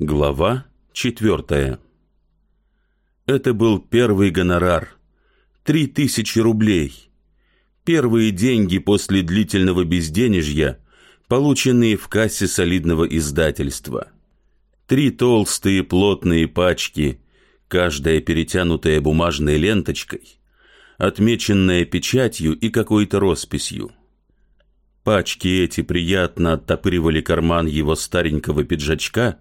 Глава четвертая Это был первый гонорар. Три тысячи рублей. Первые деньги после длительного безденежья, полученные в кассе солидного издательства. Три толстые плотные пачки, каждая перетянутая бумажной ленточкой, отмеченная печатью и какой-то росписью. Пачки эти приятно оттопыривали карман его старенького пиджачка,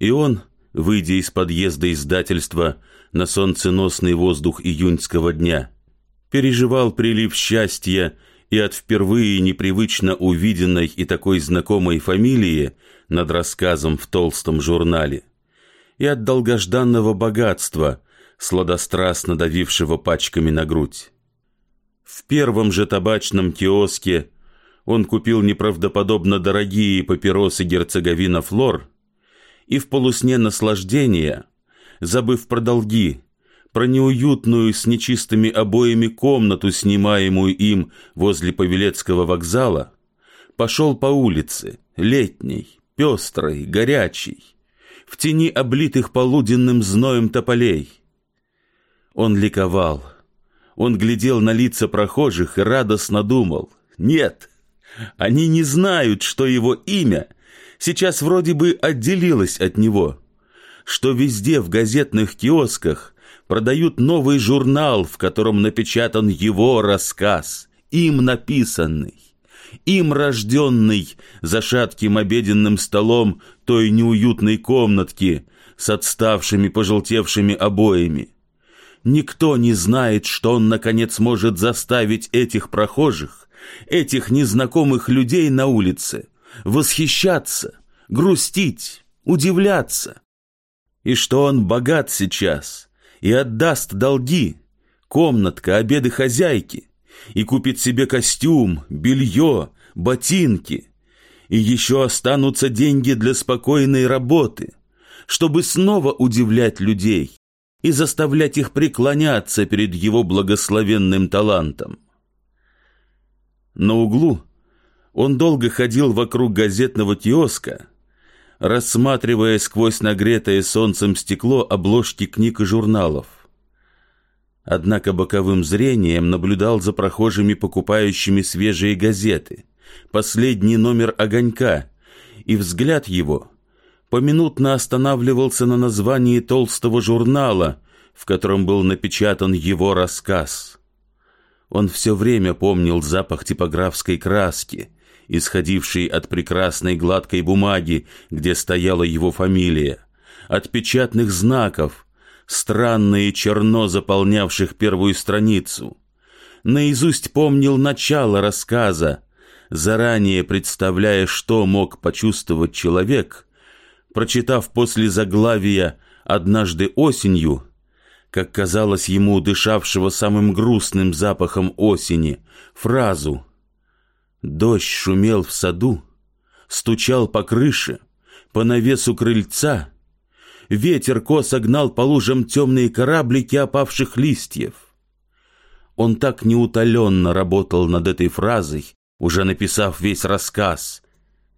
и он, выйдя из подъезда издательства на солнценосный воздух июньского дня, переживал прилив счастья и от впервые непривычно увиденной и такой знакомой фамилии над рассказом в толстом журнале, и от долгожданного богатства, сладострастно давившего пачками на грудь. В первом же табачном киоске он купил неправдоподобно дорогие папиросы герцоговина Флор и в полусне наслаждения, забыв про долги, про неуютную с нечистыми обоями комнату, снимаемую им возле Павелецкого вокзала, пошел по улице, летней, пестрой, горячей, в тени облитых полуденным зноем тополей. Он ликовал, он глядел на лица прохожих и радостно думал, «Нет, они не знают, что его имя сейчас вроде бы отделилось от него, что везде в газетных киосках продают новый журнал, в котором напечатан его рассказ, им написанный, им рожденный за шатким обеденным столом той неуютной комнатки с отставшими пожелтевшими обоями. Никто не знает, что он, наконец, может заставить этих прохожих этих незнакомых людей на улице, восхищаться, грустить, удивляться. И что он богат сейчас и отдаст долги, комнатка, обеды хозяйки, и купит себе костюм, белье, ботинки, и еще останутся деньги для спокойной работы, чтобы снова удивлять людей и заставлять их преклоняться перед его благословенным талантом. На углу он долго ходил вокруг газетного киоска, рассматривая сквозь нагретое солнцем стекло обложки книг и журналов. Однако боковым зрением наблюдал за прохожими, покупающими свежие газеты, последний номер «Огонька», и взгляд его поминутно останавливался на названии толстого журнала, в котором был напечатан его рассказ. Он все время помнил запах типографской краски, исходивший от прекрасной гладкой бумаги, где стояла его фамилия, от печатных знаков, странно и черно заполнявших первую страницу. Наизусть помнил начало рассказа, заранее представляя, что мог почувствовать человек, прочитав после заглавия «Однажды осенью» как казалось ему дышавшего самым грустным запахом осени, фразу «Дождь шумел в саду, стучал по крыше, по навесу крыльца, ветер косо гнал по лужам темные кораблики опавших листьев». Он так неутоленно работал над этой фразой, уже написав весь рассказ,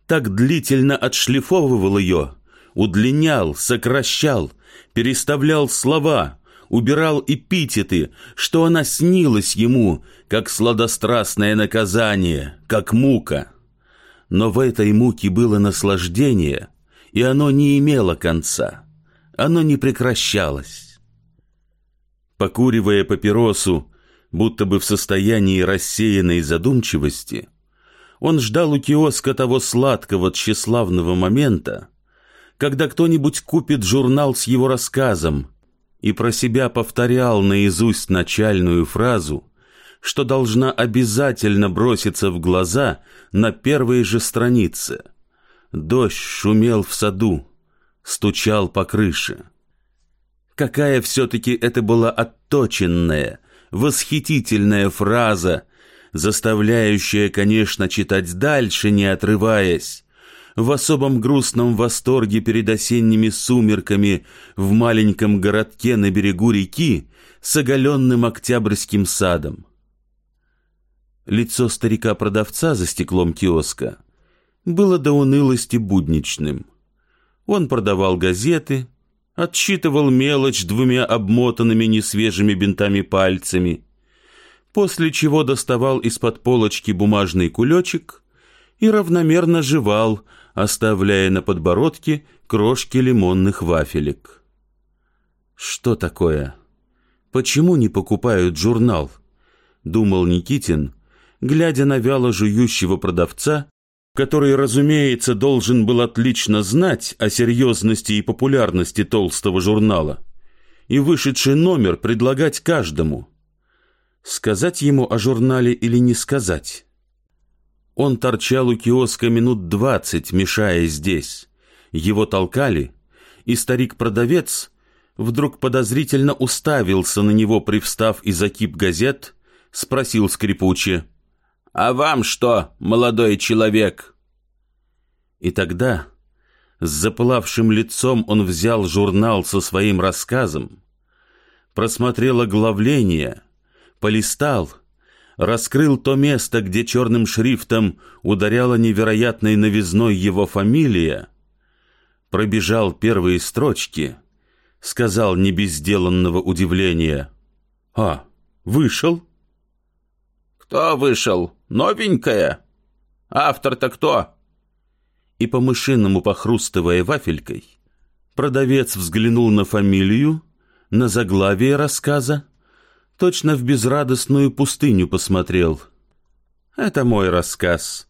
так длительно отшлифовывал ее, удлинял, сокращал, переставлял слова — убирал эпитеты, что она снилась ему, как сладострастное наказание, как мука. Но в этой муке было наслаждение, и оно не имело конца, оно не прекращалось. Покуривая папиросу, будто бы в состоянии рассеянной задумчивости, он ждал у киоска того сладкого, тщеславного момента, когда кто-нибудь купит журнал с его рассказом, и про себя повторял наизусть начальную фразу, что должна обязательно броситься в глаза на первой же странице. Дождь шумел в саду, стучал по крыше. Какая все-таки это была отточенная, восхитительная фраза, заставляющая, конечно, читать дальше, не отрываясь, в особом грустном восторге перед осенними сумерками в маленьком городке на берегу реки с оголенным октябрьским садом. Лицо старика-продавца за стеклом киоска было до унылости будничным. Он продавал газеты, отсчитывал мелочь двумя обмотанными несвежими бинтами пальцами, после чего доставал из-под полочки бумажный кулечек и равномерно жевал, оставляя на подбородке крошки лимонных вафелек. Что такое? Почему не покупают журнал? Думал Никитин, глядя на вяло жующего продавца, который, разумеется, должен был отлично знать о серьезности и популярности толстого журнала, и вышедший номер предлагать каждому. Сказать ему о журнале или не сказать? Он торчал у киоска минут двадцать, мешая здесь. Его толкали, и старик-продавец вдруг подозрительно уставился на него, привстав из закип газет, спросил скрипуче. «А вам что, молодой человек?» И тогда, с запылавшим лицом, он взял журнал со своим рассказом, просмотрел оглавление, полистал, раскрыл то место, где черным шрифтом ударяла невероятной новизной его фамилия, пробежал первые строчки, сказал не без сделанного удивления. «А, вышел?» «Кто вышел? Новенькая? Автор-то кто?» И по-мышиному похрустывая вафелькой, продавец взглянул на фамилию, на заглавие рассказа, точно в безрадостную пустыню посмотрел. «Это мой рассказ».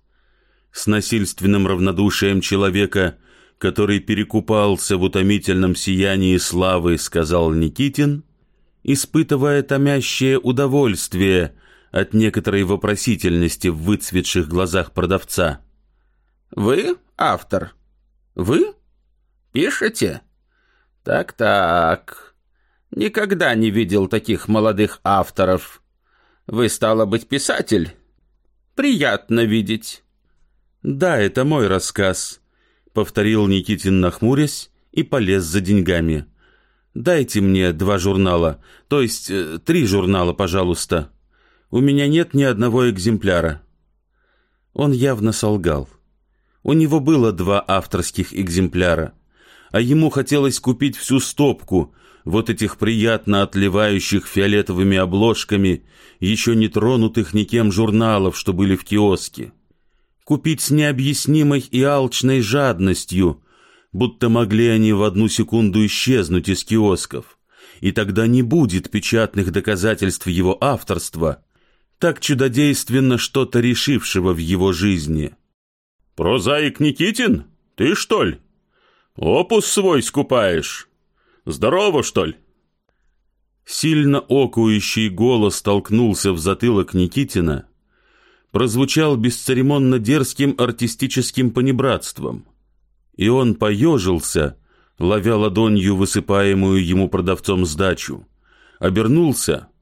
С насильственным равнодушием человека, который перекупался в утомительном сиянии славы, сказал Никитин, испытывая томящее удовольствие от некоторой вопросительности в выцветших глазах продавца. «Вы автор? Вы? Пишете? Так-так. Никогда не видел таких молодых авторов. Вы, стало быть, писатель? Приятно видеть». «Да, это мой рассказ», — повторил Никитин, нахмурясь, и полез за деньгами. «Дайте мне два журнала, то есть э, три журнала, пожалуйста». У меня нет ни одного экземпляра». Он явно солгал. У него было два авторских экземпляра, а ему хотелось купить всю стопку вот этих приятно отливающих фиолетовыми обложками еще не тронутых никем журналов, что были в киоске. Купить с необъяснимой и алчной жадностью, будто могли они в одну секунду исчезнуть из киосков, и тогда не будет печатных доказательств его авторства, так чудодейственно что-то решившего в его жизни. «Прозаик Никитин? Ты, что ли? Опус свой скупаешь? Здорово, что ли?» Сильно окующий голос толкнулся в затылок Никитина, прозвучал бесцеремонно дерзким артистическим понебратством, и он поежился, ловя ладонью высыпаемую ему продавцом сдачу, обернулся —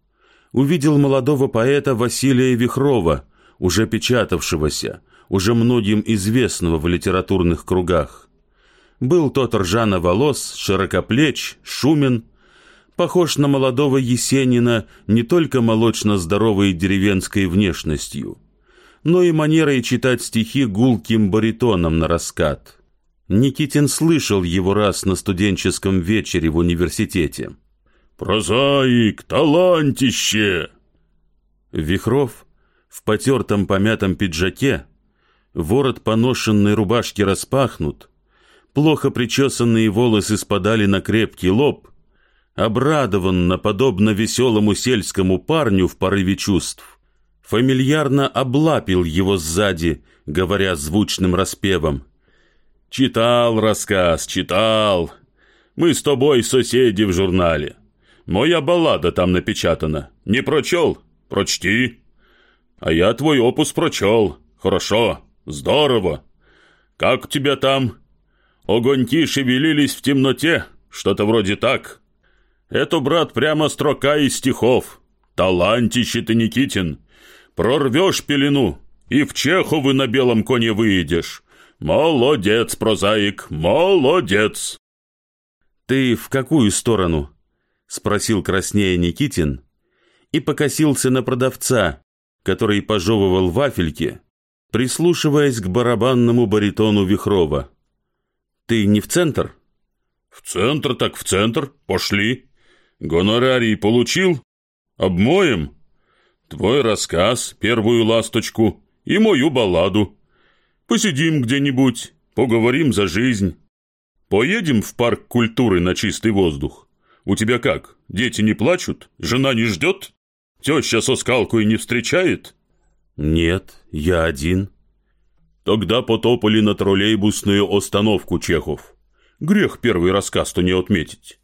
увидел молодого поэта Василия Вихрова, уже печатавшегося, уже многим известного в литературных кругах. Был тот ржано волос, широкоплеч, шумен, похож на молодого Есенина не только молочно-здоровой деревенской внешностью, но и манерой читать стихи гулким баритоном на раскат. Никитин слышал его раз на студенческом вечере в университете. «Прозаик, талантище!» Вихров в потертом помятом пиджаке, ворот поношенной рубашки распахнут, плохо причесанные волосы спадали на крепкий лоб, обрадованно, подобно веселому сельскому парню в порыве чувств, фамильярно облапил его сзади, говоря звучным распевом. «Читал рассказ, читал. Мы с тобой соседи в журнале. Моя баллада там напечатана. Не прочел? Прочти. А я твой опус прочел. Хорошо. Здорово. Как у тебя там? Огоньки шевелились в темноте? Что-то вроде так. Это, брат, прямо строка из стихов. Талантище ты, Никитин. Прорвешь пелену, и в Чеховы на белом коне выедешь. Молодец, прозаик, молодец. Ты в какую сторону? спросил краснея Никитин и покосился на продавца, который пожевывал вафельки, прислушиваясь к барабанному баритону Вихрова. Ты не в центр? В центр так в центр, пошли. Гонорарий получил? Обмоем? Твой рассказ, первую ласточку и мою балладу. Посидим где-нибудь, поговорим за жизнь. Поедем в парк культуры на чистый воздух. У тебя как, дети не плачут? Жена не ждет? Теща со скалкой не встречает? Нет, я один. Тогда потопали на троллейбусную остановку Чехов. Грех первый рассказ-то не отметить.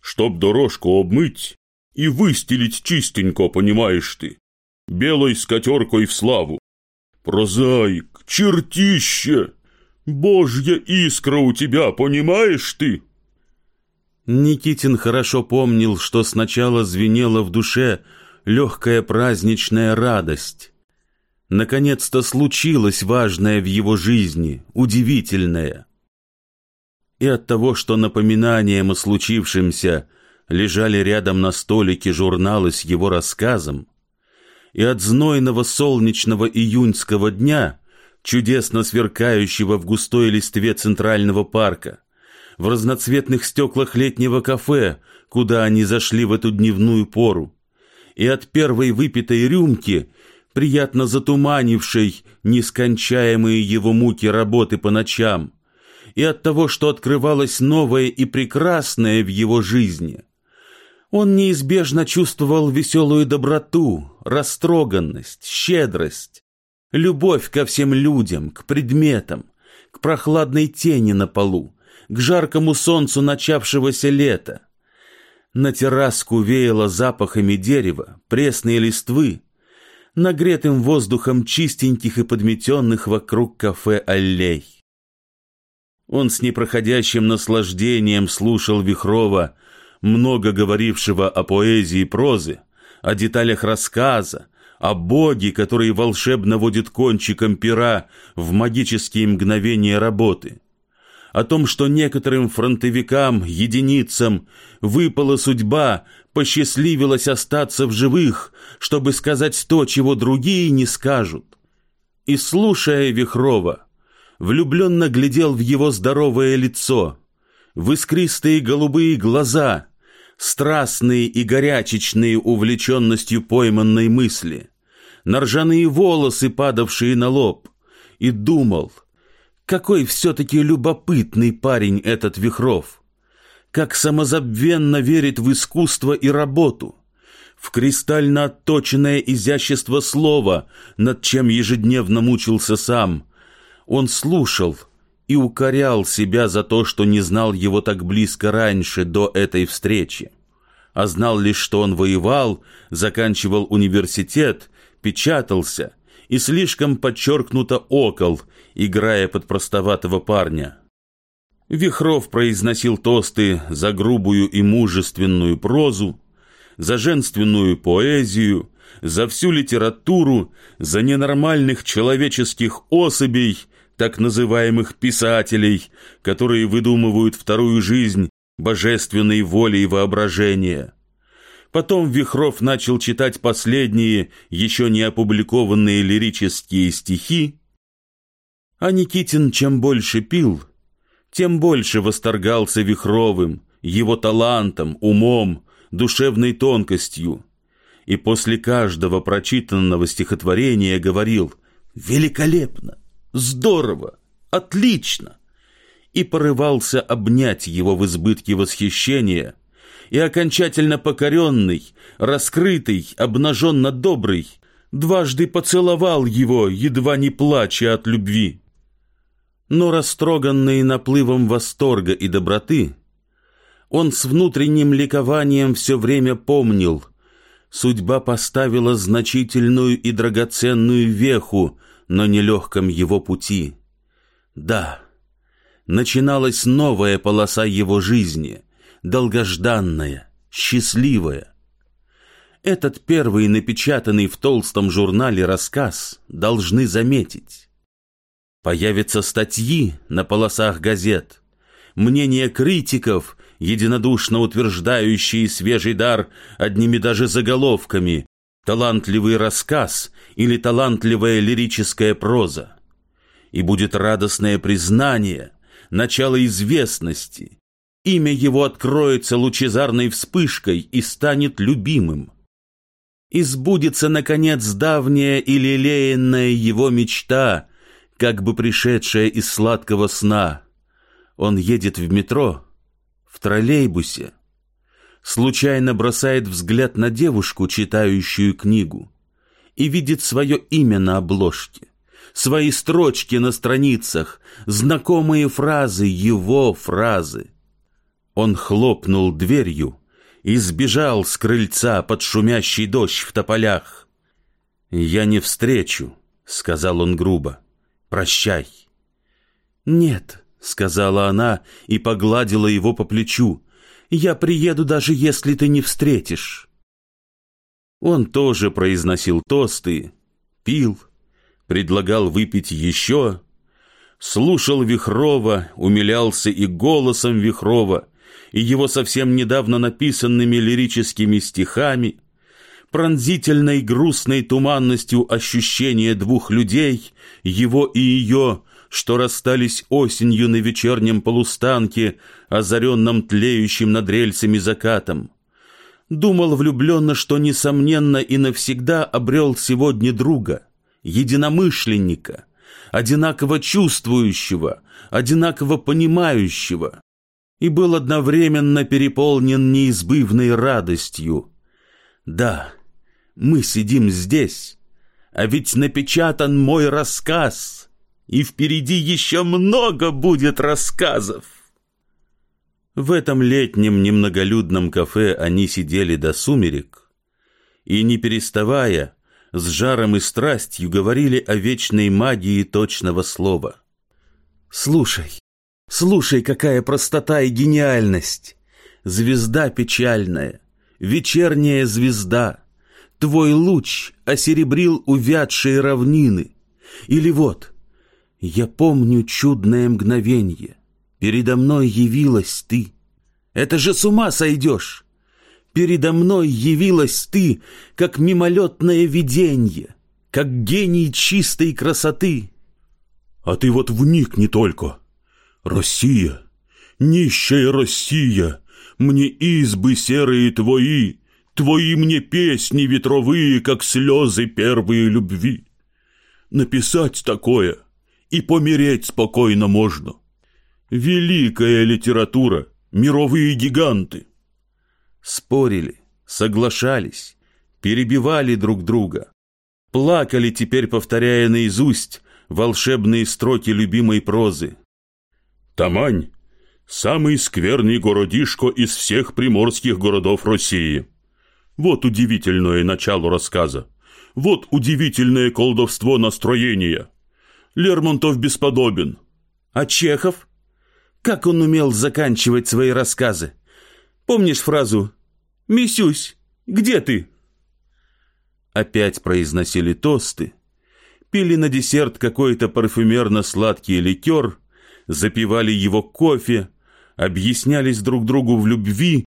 Чтоб дорожку обмыть и выстелить чистенько, понимаешь ты. Белой скатеркой в славу. Прозаик, чертище! Божья искра у тебя, понимаешь ты? Никитин хорошо помнил, что сначала звенела в душе легкая праздничная радость. Наконец-то случилось важное в его жизни, удивительное. И от того, что напоминанием о случившемся лежали рядом на столике журналы с его рассказом, и от знойного солнечного июньского дня, чудесно сверкающего в густой листве Центрального парка, в разноцветных стеклах летнего кафе, куда они зашли в эту дневную пору, и от первой выпитой рюмки, приятно затуманившей нескончаемые его муки работы по ночам, и от того, что открывалось новое и прекрасное в его жизни – он неизбежно чувствовал веселую доброту, растроганность, щедрость, любовь ко всем людям, к предметам, к прохладной тени на полу, к жаркому солнцу начавшегося лета. На терраску веяло запахами дерева, пресной листвы, нагретым воздухом чистеньких и подметенных вокруг кафе аллей. Он с непроходящим наслаждением слушал Вихрова, много говорившего о поэзии и прозе, о деталях рассказа, о Боге, который волшебно водит кончиком пера в магические мгновения работы, о том, что некоторым фронтовикам, единицам выпала судьба, посчастливилась остаться в живых, чтобы сказать то, чего другие не скажут. И, слушая Вихрова, влюбленно глядел в его здоровое лицо, в искристые голубые глаза — страстные и горячечные увлеченностью пойманной мысли, на ржаные волосы, падавшие на лоб, и думал, какой все-таки любопытный парень этот Вихров, как самозабвенно верит в искусство и работу, в кристально отточенное изящество слова, над чем ежедневно мучился сам. Он слушал и укорял себя за то, что не знал его так близко раньше, до этой встречи, а знал лишь, что он воевал, заканчивал университет, печатался и слишком подчеркнуто окол, играя под простоватого парня. Вихров произносил тосты за грубую и мужественную прозу, за женственную поэзию, за всю литературу, за ненормальных человеческих особей, так называемых писателей, которые выдумывают вторую жизнь божественной воли и воображения. Потом Вихров начал читать последние, еще не опубликованные лирические стихи, а Никитин чем больше пил, тем больше восторгался Вихровым, его талантом, умом, душевной тонкостью, и после каждого прочитанного стихотворения говорил «Великолепно! Здорово! Отлично!» и порывался обнять его в избытке восхищения, и окончательно покоренный, раскрытый, обнаженно добрый, дважды поцеловал его, едва не плача от любви. Но растроганный наплывом восторга и доброты, он с внутренним ликованием все время помнил, судьба поставила значительную и драгоценную веху на нелегком его пути. Да, начиналась новая полоса его жизни, долгожданная, счастливая. Этот первый напечатанный в толстом журнале рассказ должны заметить. Появятся статьи на полосах газет, мнения критиков, единодушно утверждающие свежий дар одними даже заголовками «талантливый рассказ» или «талантливая лирическая проза». И будет радостное признание – начало известности. Имя его откроется лучезарной вспышкой и станет любимым. Избудется, наконец, давняя и лелеянная его мечта, как бы пришедшая из сладкого сна. Он едет в метро, в троллейбусе, случайно бросает взгляд на девушку, читающую книгу, и видит свое имя на обложке, свои строчки на страницах, знакомые фразы, его фразы. Он хлопнул дверью и сбежал с крыльца под шумящий дождь в тополях. «Я не встречу», — сказал он грубо. «Прощай». «Нет», — сказала она и погладила его по плечу. «Я приеду, даже если ты не встретишь». Он тоже произносил тосты, пил, предлагал выпить еще, слушал Вихрова, умилялся и голосом Вихрова, и его совсем недавно написанными лирическими стихами, пронзительной грустной туманностью ощущения двух людей, его и ее, что расстались осенью на вечернем полустанке, озаренном тлеющим над рельсами закатом. Думал влюбленно, что, несомненно, и навсегда обрел сегодня друга, единомышленника, одинаково чувствующего, одинаково понимающего, и был одновременно переполнен неизбывной радостью. Да, мы сидим здесь, а ведь напечатан мой рассказ, и впереди еще много будет рассказов. В этом летнем немноголюдном кафе они сидели до сумерек и, не переставая, с жаром и страстью говорили о вечной магии точного слова. «Слушай, Слушай, какая простота и гениальность! Звезда печальная, вечерняя звезда, Твой луч осеребрил увядшие равнины. Или вот, я помню чудное мгновенье, Передо мной явилась ты. Это же с ума сойдешь! Передо мной явилась ты, как мимолетное виденье, Как гений чистой красоты. А ты вот вникни только — Россия, нищая Россия, мне избы серые твои, Твои мне песни ветровые, как слезы первые любви. Написать такое и помереть спокойно можно. Великая литература, мировые гиганты. Спорили, соглашались, перебивали друг друга. Плакали теперь, повторяя наизусть волшебные строки любимой прозы. Тамань – самый скверный городишко из всех приморских городов России. Вот удивительное начало рассказа. Вот удивительное колдовство настроения. Лермонтов бесподобен. А Чехов? Как он умел заканчивать свои рассказы? Помнишь фразу «Мисюсь, где ты?» Опять произносили тосты, пили на десерт какой-то парфюмерно-сладкий ликер – запивали его кофе, объяснялись друг другу в любви,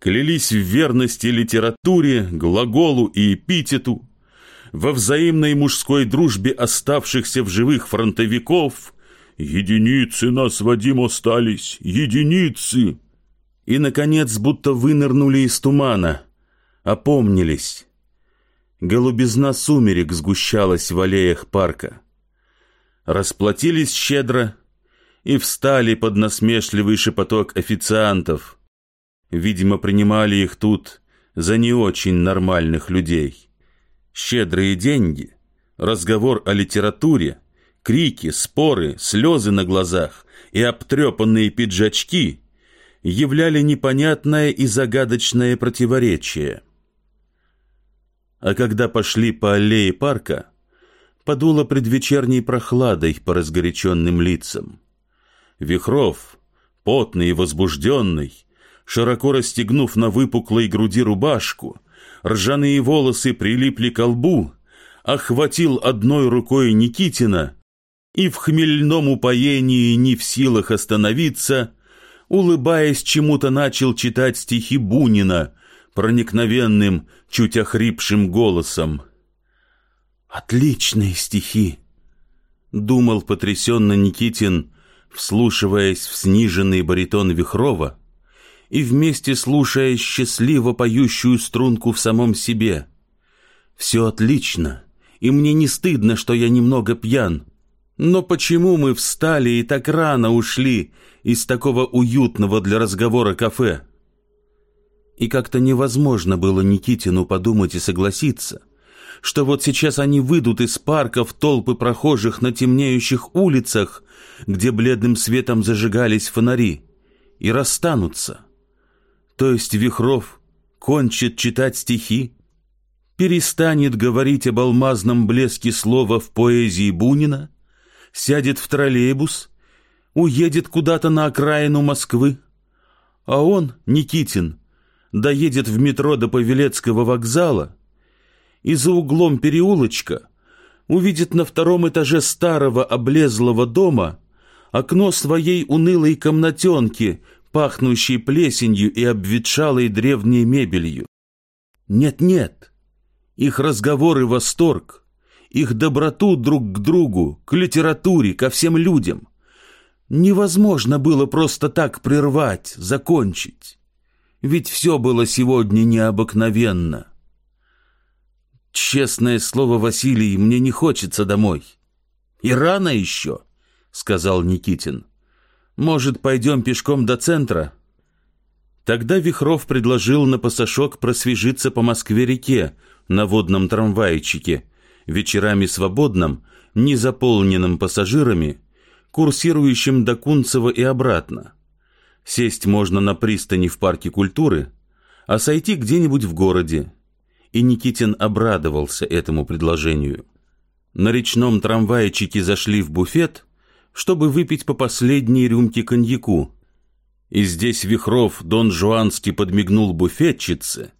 клялись в верности литературе, глаголу и эпитету, во взаимной мужской дружбе оставшихся в живых фронтовиков, единицы нас, Вадим, остались, единицы. И, наконец, будто вынырнули из тумана, опомнились. Голубизна сумерек сгущалась в аллеях парка. Расплатились щедро, и встали под насмешливый шепоток официантов. Видимо, принимали их тут за не очень нормальных людей. Щедрые деньги, разговор о литературе, крики, споры, слезы на глазах и обтрепанные пиджачки являли непонятное и загадочное противоречие. А когда пошли по аллее парка, подуло предвечерней прохладой по разгоряченным лицам. Вихров, потный и возбужденный, широко расстегнув на выпуклой груди рубашку, ржаные волосы прилипли к лбу, охватил одной рукой Никитина и в хмельном упоении не в силах остановиться, улыбаясь чему-то начал читать стихи Бунина проникновенным, чуть охрипшим голосом. «Отличные стихи!» — думал потрясенно Никитин, вслушиваясь в сниженный баритон Вихрова и вместе слушая счастливо поющую струнку в самом себе. «Все отлично, и мне не стыдно, что я немного пьян. Но почему мы встали и так рано ушли из такого уютного для разговора кафе?» И как-то невозможно было Никитину подумать и согласиться, что вот сейчас они выйдут из парка в толпы прохожих на темнеющих улицах, где бледным светом зажигались фонари, и расстанутся. То есть Вихров кончит читать стихи, перестанет говорить об алмазном блеске слова в поэзии Бунина, сядет в троллейбус, уедет куда-то на окраину Москвы, а он, Никитин, доедет в метро до Павелецкого вокзала и за углом переулочка увидит на втором этаже старого облезлого дома окно своей унылой комнатенки, пахнущей плесенью и обветшалой древней мебелью. Нет-нет, их разговоры восторг, их доброту друг к другу, к литературе, ко всем людям. Невозможно было просто так прервать, закончить. Ведь все было сегодня необыкновенно. Честное слово, Василий, мне не хочется домой. И рано еще, сказал Никитин. Может, пойдем пешком до центра? Тогда Вихров предложил на пасашок просвежиться по Москве-реке на водном трамвайчике, вечерами свободном, не заполненном пассажирами, курсирующим до Кунцева и обратно. Сесть можно на пристани в парке культуры, а сойти где-нибудь в городе. И Никитин обрадовался этому предложению. На речном трамвайчике зашли в буфет, чтобы выпить по последней рюмке коньяку. И здесь Вихров Дон Жуанский подмигнул буфетчице,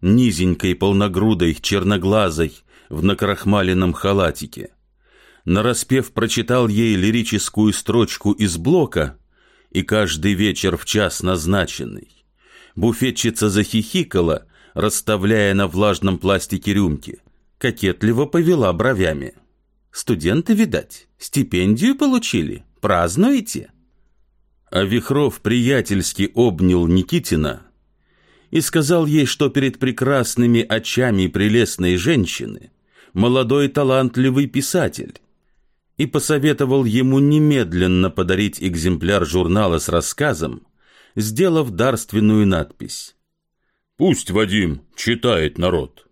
низенькой, полногрудой, черноглазой, в накрахмаленном халатике. Нараспев прочитал ей лирическую строчку из блока — и каждый вечер в час назначенный. Буфетчица захихикала, расставляя на влажном пластике рюмки. Кокетливо повела бровями. «Студенты, видать, стипендию получили? Празднуете?» А Вихров приятельски обнял Никитина и сказал ей, что перед прекрасными очами прелестной женщины молодой талантливый писатель, и посоветовал ему немедленно подарить экземпляр журнала с рассказом, сделав дарственную надпись. «Пусть Вадим читает народ».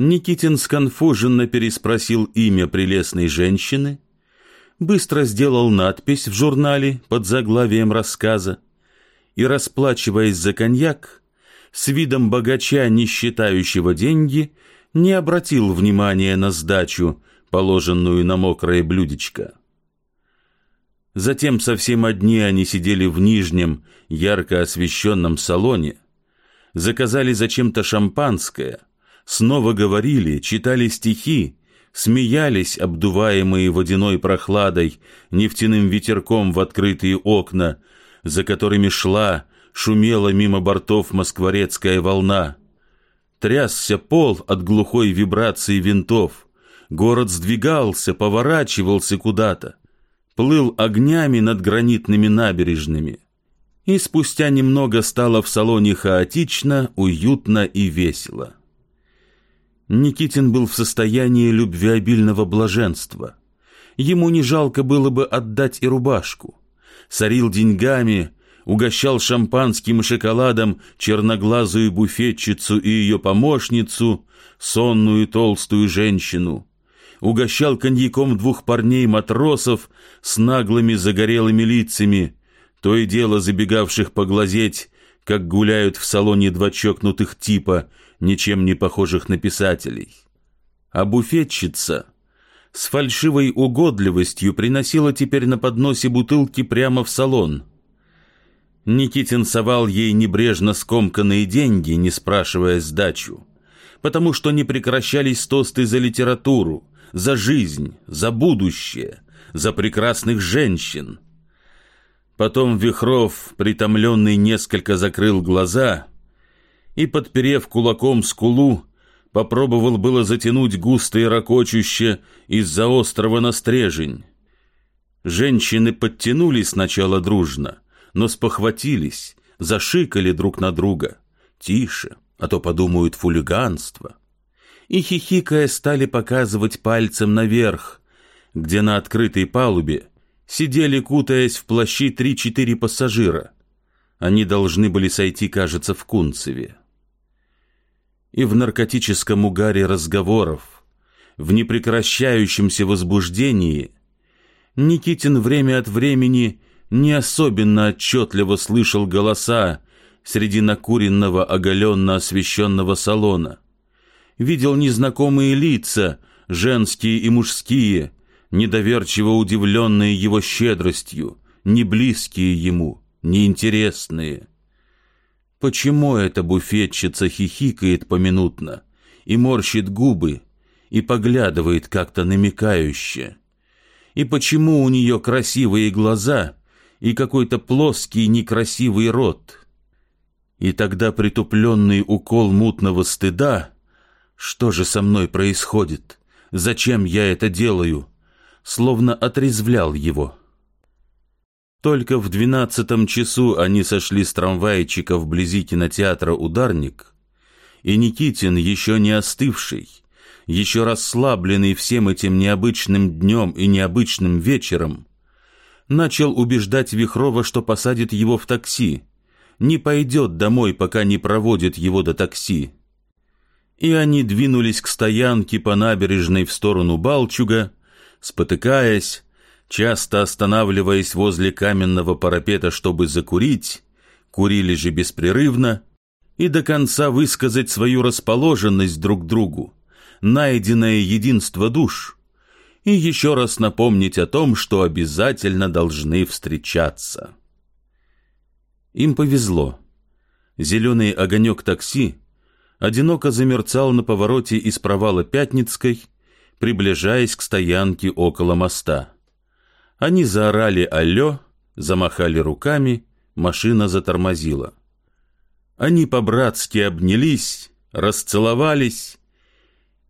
Никитин сконфуженно переспросил имя прелестной женщины, быстро сделал надпись в журнале под заглавием рассказа и, расплачиваясь за коньяк, с видом богача, не считающего деньги, не обратил внимания на сдачу, положенную на мокрое блюдечко. Затем совсем одни они сидели в нижнем, ярко освещенном салоне, заказали зачем-то шампанское, снова говорили, читали стихи, смеялись, обдуваемые водяной прохладой, нефтяным ветерком в открытые окна, за которыми шла, шумела мимо бортов москворецкая волна. Трясся пол от глухой вибрации винтов — Город сдвигался, поворачивался куда-то, плыл огнями над гранитными набережными. И спустя немного стало в салоне хаотично, уютно и весело. Никитин был в состоянии любвеобильного блаженства. Ему не жалко было бы отдать и рубашку. Сорил деньгами, угощал шампанским и шоколадом черноглазую буфетчицу и ее помощницу, сонную толстую женщину угощал коньяком двух парней-матросов с наглыми загорелыми лицами, то и дело забегавших поглазеть, как гуляют в салоне два чокнутых типа, ничем не похожих на писателей. А буфетчица с фальшивой угодливостью приносила теперь на подносе бутылки прямо в салон. Никитин совал ей небрежно скомканные деньги, не спрашивая сдачу, потому что не прекращались тосты за литературу, за жизнь, за будущее, за прекрасных женщин. Потом Вихров, притомленный, несколько закрыл глаза и, подперев кулаком скулу, попробовал было затянуть густо и ракочуще из-за острова на стрежень. Женщины подтянулись сначала дружно, но спохватились, зашикали друг на друга. Тише, а то подумают фулиганство. И хихикая стали показывать пальцем наверх, где на открытой палубе сидели, кутаясь в плащи, три-четыре пассажира. Они должны были сойти, кажется, в Кунцеве. И в наркотическом угаре разговоров, в непрекращающемся возбуждении, Никитин время от времени не особенно отчетливо слышал голоса среди накуренного оголенно освещенного салона. Видел незнакомые лица, женские и мужские, недоверчиво удивленные его щедростью, не близкие ему, неинтересные. Почему эта буфетчица хихикает поминутно и морщит губы и поглядывает как-то намекающе? И почему у нее красивые глаза и какой-то плоский некрасивый рот? И тогда притупленный укол мутного стыда «Что же со мной происходит? Зачем я это делаю?» словно отрезвлял его. Только в двенадцатом часу они сошли с трамвайчика вблизи кинотеатра «Ударник», и Никитин, еще не остывший, еще расслабленный всем этим необычным днем и необычным вечером, начал убеждать Вихрова, что посадит его в такси, не пойдет домой, пока не проводит его до такси. И они двинулись к стоянке по набережной в сторону Балчуга, спотыкаясь, часто останавливаясь возле каменного парапета, чтобы закурить, курили же беспрерывно, и до конца высказать свою расположенность друг другу, найденное единство душ, и еще раз напомнить о том, что обязательно должны встречаться. Им повезло. Зеленый огонек такси одиноко замерцал на повороте из провала Пятницкой, приближаясь к стоянке около моста. Они заорали «Алло!», замахали руками, машина затормозила. Они по-братски обнялись, расцеловались,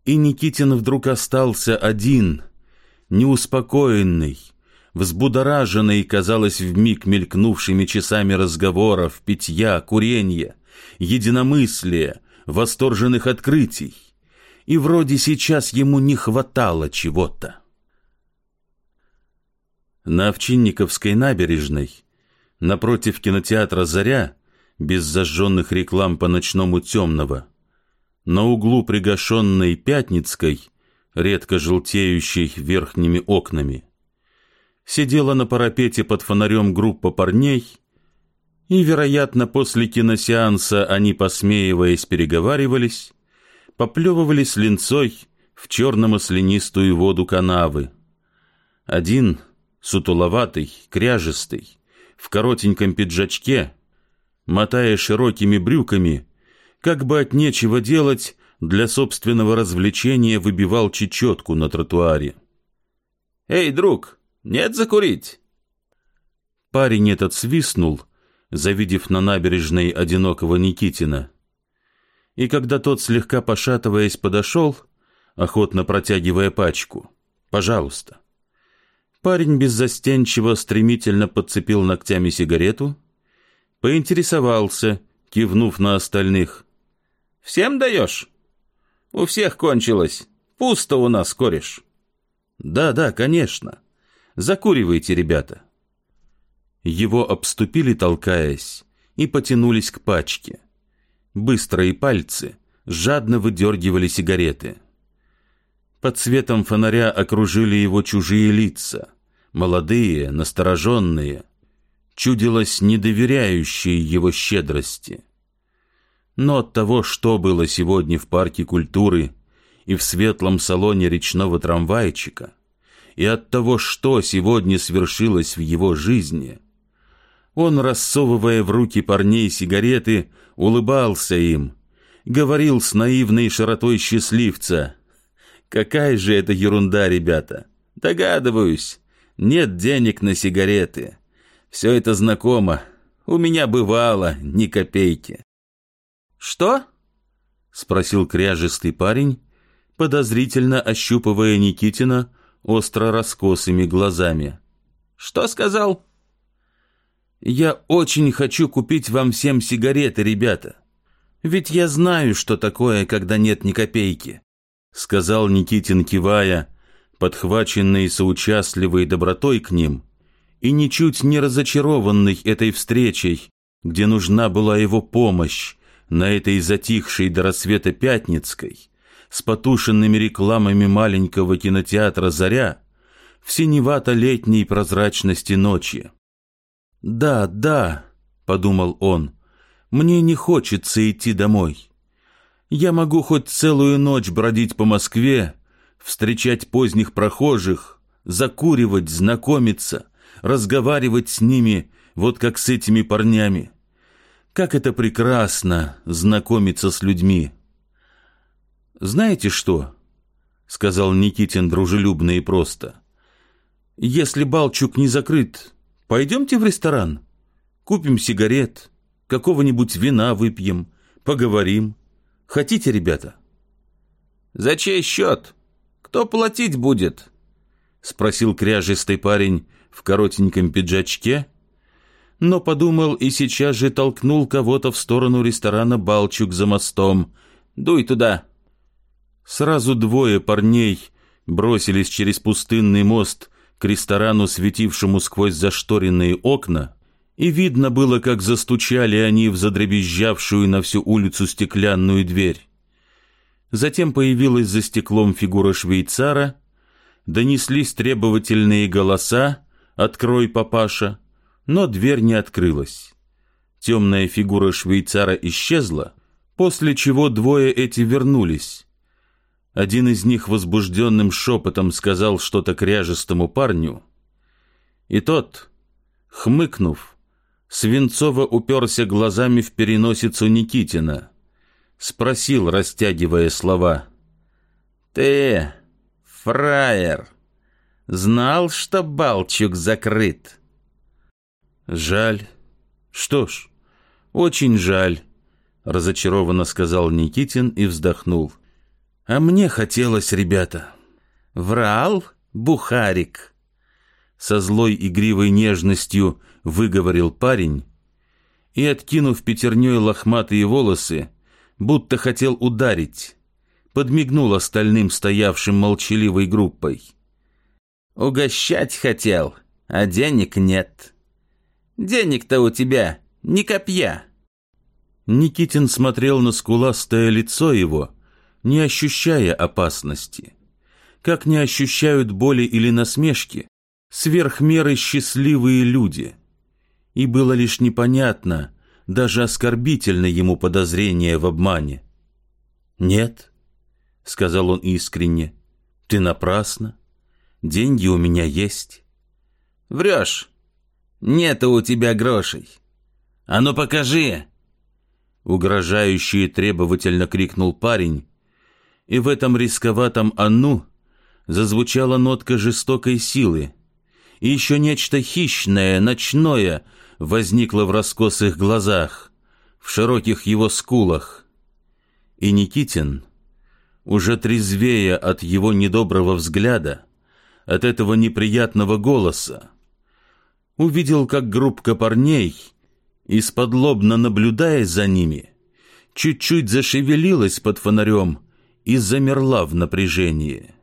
и Никитин вдруг остался один, неуспокоенный, взбудораженный, казалось, вмиг мелькнувшими часами разговоров, питья, курения, единомыслия, восторженных открытий и вроде сейчас ему не хватало чего-то. На Овчинниковской набережной, напротив кинотеатра «Заря», без зажженных реклам по ночному темного, на углу пригашенной Пятницкой, редко желтеющей верхними окнами, сидела на парапете под фонарем группа парней, и, вероятно, после киносеанса они, посмеиваясь, переговаривались, поплевывали с линцой в черно-маслянистую воду канавы. Один, сутуловатый, кряжестый, в коротеньком пиджачке, мотая широкими брюками, как бы от нечего делать, для собственного развлечения выбивал чечетку на тротуаре. «Эй, друг, нет закурить?» Парень этот свистнул, завидев на набережной одинокого Никитина и когда тот, слегка пошатываясь, подошел, охотно протягивая пачку, «Пожалуйста». Парень беззастенчиво стремительно подцепил ногтями сигарету, поинтересовался, кивнув на остальных. «Всем даешь? У всех кончилось. Пусто у нас, кореш». «Да, да, конечно. Закуривайте, ребята». Его обступили, толкаясь, и потянулись к пачке быстрые пальцы жадно выдергивали сигареты. Под светом фонаря окружили его чужие лица, молодые, настороженные, чудилось недоверяющие его щедрости. Но от того, что было сегодня в парке культуры и в светлом салоне речного трамвайчика, и от того, что сегодня свершилось в его жизни – он, рассовывая в руки парней сигареты, улыбался им, говорил с наивной широтой счастливца. «Какая же это ерунда, ребята! Догадываюсь, нет денег на сигареты. Все это знакомо. У меня бывало ни копейки». «Что?» — спросил кряжистый парень, подозрительно ощупывая Никитина остро раскосыми глазами. Что сказал? Я очень хочу купить вам всем сигареты, ребята. Ведь я знаю, что такое, когда нет ни копейки, сказал Никитин, кивая, подхваченный соучастливой добротой к ним и ничуть не разочарованный этой встречей, где нужна была его помощь на этой затихшей до рассвета Пятницкой, с потушенными рекламами маленького кинотеатра «Заря», в синевато-летней прозрачности ночи. «Да, да», — подумал он, — «мне не хочется идти домой. Я могу хоть целую ночь бродить по Москве, встречать поздних прохожих, закуривать, знакомиться, разговаривать с ними, вот как с этими парнями. Как это прекрасно знакомиться с людьми. Знаете что? сказал Никитин дружелюбно и просто. Если Балчук не закрыт, пойдемте в ресторан. Купим сигарет, какого-нибудь вина выпьем, поговорим. Хотите, ребята? За чей счет? Кто платить будет? Спросил кряжистый парень в коротеньком пиджачке, но подумал и сейчас же толкнул кого-то в сторону ресторана «Балчук» за мостом. «Дуй туда!» Сразу двое парней бросились через пустынный мост к ресторану, светившему сквозь зашторенные окна, и видно было, как застучали они в задребезжавшую на всю улицу стеклянную дверь. Затем появилась за стеклом фигура швейцара, донеслись требовательные голоса «Открой, папаша!», но дверь не открылась. Темная фигура швейцара исчезла, после чего двое эти вернулись. Один из них возбужденным шепотом сказал что-то кряжестому парню, и тот, хмыкнув, Свинцово уперся глазами в переносицу Никитина, спросил, растягивая слова, «Ты, фраер, знал, что Балчук закрыт?» «Жаль. Что ж, очень жаль», — разочарованно сказал Никитин и вздохнул. А мне хотелось, ребята. Врал, бухарик. Со злой игривой нежностью выговорил парень и, откинув пятерней лохматые волосы, будто хотел ударить, подмигнул остальным стоявшим молчаливой группой. «Угощать хотел, а денег нет. Денег-то у тебя ни копья». Никитин смотрел на скуластое лицо его, не ощущая опасности, как не ощущают боли или насмешки сверх меры счастливые люди. И было лишь непонятно, даже оскорбительно ему подозрение в обмане. «Нет», — сказал он искренне, — «ты напрасно. Деньги у меня есть». «Врешь. Нет у тебя грошей. А ну покажи!» Угрожающе и требовательно крикнул парень, и в этом рисковатом «Анну» зазвучала нотка жестокой силы, и еще нечто хищное, ночное возникло в раскосых глазах, в широких его скулах. И Никитин, уже трезвея от его недоброго взгляда, от этого неприятного голоса, увидел, как группка парней, исподлобно наблюдая за ними, чуть-чуть зашевелилась под фонарем, и замерла в напряжении.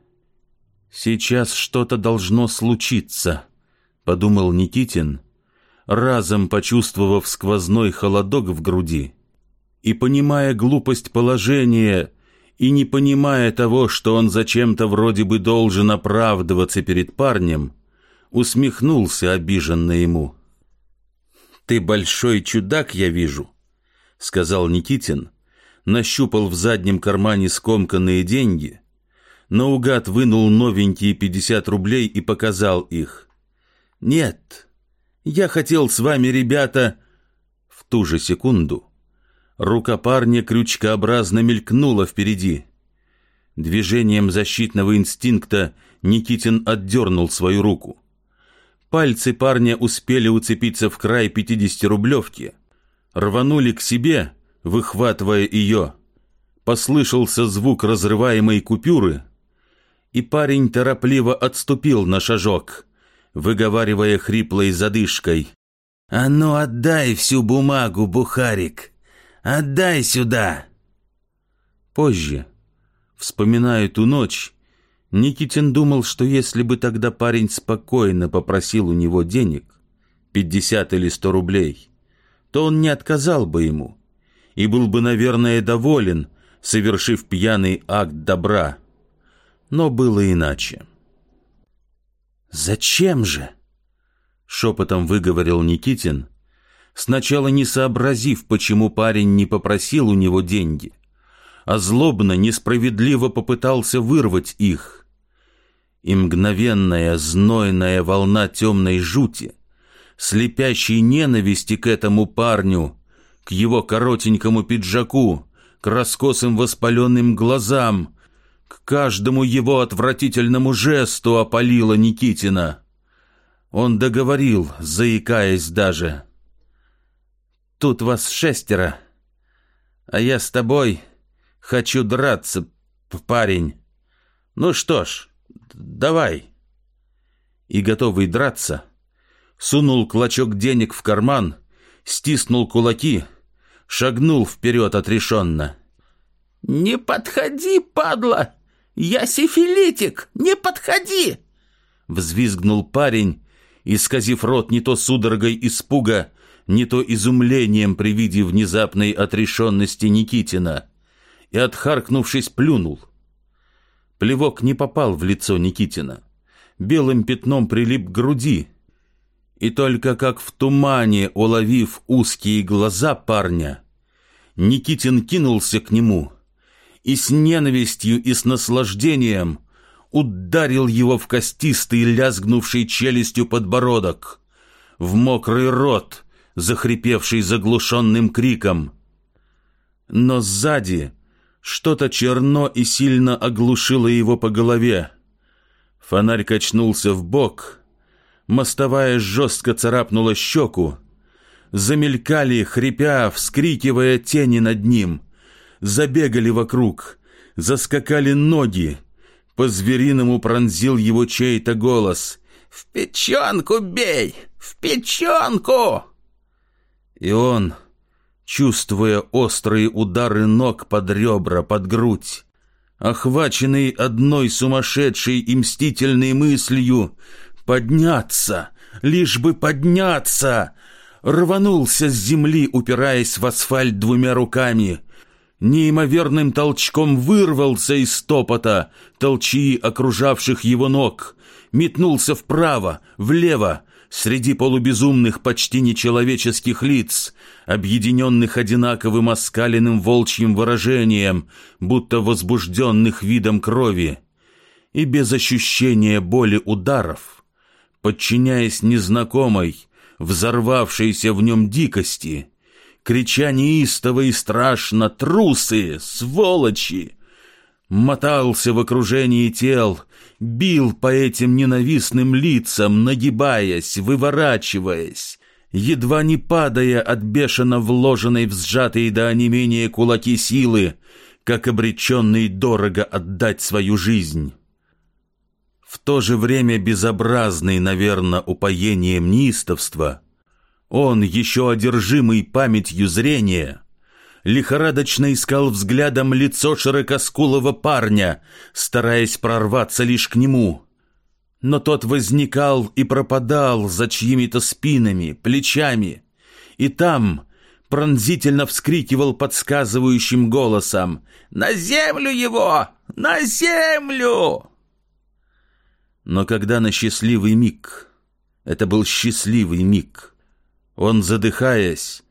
«Сейчас что-то должно случиться», — подумал Никитин, разом почувствовав сквозной холодок в груди и понимая глупость положения и не понимая того, что он зачем-то вроде бы должен оправдываться перед парнем, усмехнулся обиженно ему. «Ты большой чудак, я вижу», — сказал Никитин, — нащупал в заднем кармане скомканные деньги, наугад вынул новенькие пятьдесят рублей и показал их. «Нет, я хотел с вами, ребята...» В ту же секунду рука парня крючкообразно мелькнула впереди. Движением защитного инстинкта Никитин отдернул свою руку. Пальцы парня успели уцепиться в край пятидесятирублевки, рванули к себе — выхватывая ее. Послышался звук разрываемой купюры, и парень торопливо отступил на шажок, выговаривая хриплой задышкой. «А ну отдай всю бумагу, Бухарик! Отдай сюда!» Позже, вспоминая ту ночь, Никитин думал, что если бы тогда парень спокойно попросил у него денег, пятьдесят или сто рублей, то он не отказал бы ему и был бы, наверное, доволен, совершив пьяный акт добра. Но было иначе. «Зачем же?» — шепотом выговорил Никитин, сначала не сообразив, почему парень не попросил у него деньги, а злобно, несправедливо попытался вырвать их. И мгновенная знойная волна темной жути, слепящей ненависти к этому парню, к его коротенькому пиджаку, к раскосым воспаленным глазам, к каждому его отвратительному жесту опалила Никитина. Он договорил, заикаясь даже. «Тут вас шестеро, а я с тобой хочу драться, парень. Ну что ж, давай». И готовый драться, сунул клочок денег в карман, стиснул кулаки, шагнул вперед отрешенно. «Не подходи, падла! Я сифилитик! Не подходи!» Взвизгнул парень, исказив рот не то судорогой испуга, не то изумлением при виде внезапной отрешенности Никитина, и, отхаркнувшись, плюнул. Плевок не попал в лицо Никитина. Белым пятном прилип к груди, и только как в тумане, уловив узкие глаза парня, Никитин кинулся к нему и с ненавистью и с наслаждением ударил его в костистый, лязгнувший челюстью подбородок, в мокрый рот, захрипевший заглушенным криком. Но сзади что-то черно и сильно оглушило его по голове. Фонарь качнулся в бок — Мостовая жестко царапнула щеку. Замелькали, хрипя, вскрикивая тени над ним. Забегали вокруг, заскакали ноги. По-звериному пронзил его чей-то голос. «В печенку бей! В печенку!» И он, чувствуя острые удары ног под ребра, под грудь, охваченный одной сумасшедшей и мстительной мыслью, Подняться, лишь бы подняться! Рванулся с земли, упираясь в асфальт двумя руками. Неимоверным толчком вырвался из топота, толчии окружавших его ног. Метнулся вправо, влево, среди полубезумных, почти нечеловеческих лиц, объединенных одинаковым оскаленным волчьим выражением, будто возбужденных видом крови, и без ощущения боли ударов — подчиняясь незнакомой, взорвавшейся в нем дикости, крича неистово и страшно «Трусы! Сволочи!» мотался в окружении тел, бил по этим ненавистным лицам, нагибаясь, выворачиваясь, едва не падая от бешено вложенной в сжатые до онемения кулаки силы, как обреченный дорого отдать свою жизнь в то же время безобразный, наверное, упоением неистовства, он, еще одержимый памятью зрения, лихорадочно искал взглядом лицо широкоскулого парня, стараясь прорваться лишь к нему. Но тот возникал и пропадал за чьими-то спинами, плечами, и там пронзительно вскрикивал подсказывающим голосом «На землю его! На землю!» Но когда на счастливый миг, это был счастливый миг, он, задыхаясь,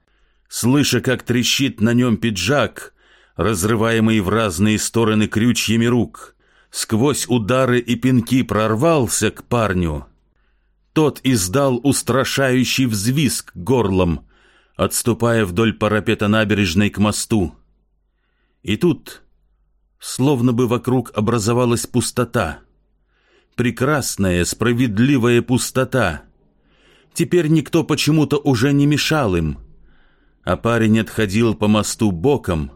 слыша, как трещит на нем пиджак, разрываемый в разные стороны крючьями рук, сквозь удары и пинки прорвался к парню. Тот издал устрашающий взвизг горлом, отступая вдоль парапета набережной к мосту. И тут, словно бы вокруг образовалась пустота, прекрасная, справедливая пустота. Теперь никто почему-то уже не мешал им. А парень отходил по мосту боком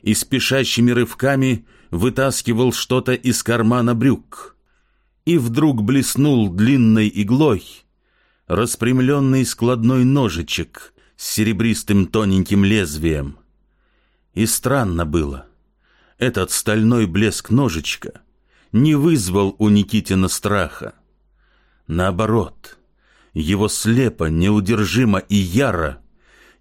и спешащими рывками вытаскивал что-то из кармана брюк. и вдруг блеснул длинной иглой распрямленный складной ножичек с серебристым тоненьким лезвием. И странно было, этот стальной блеск ножичка не вызвал у Никитина страха. Наоборот, его слепо, неудержимо и яро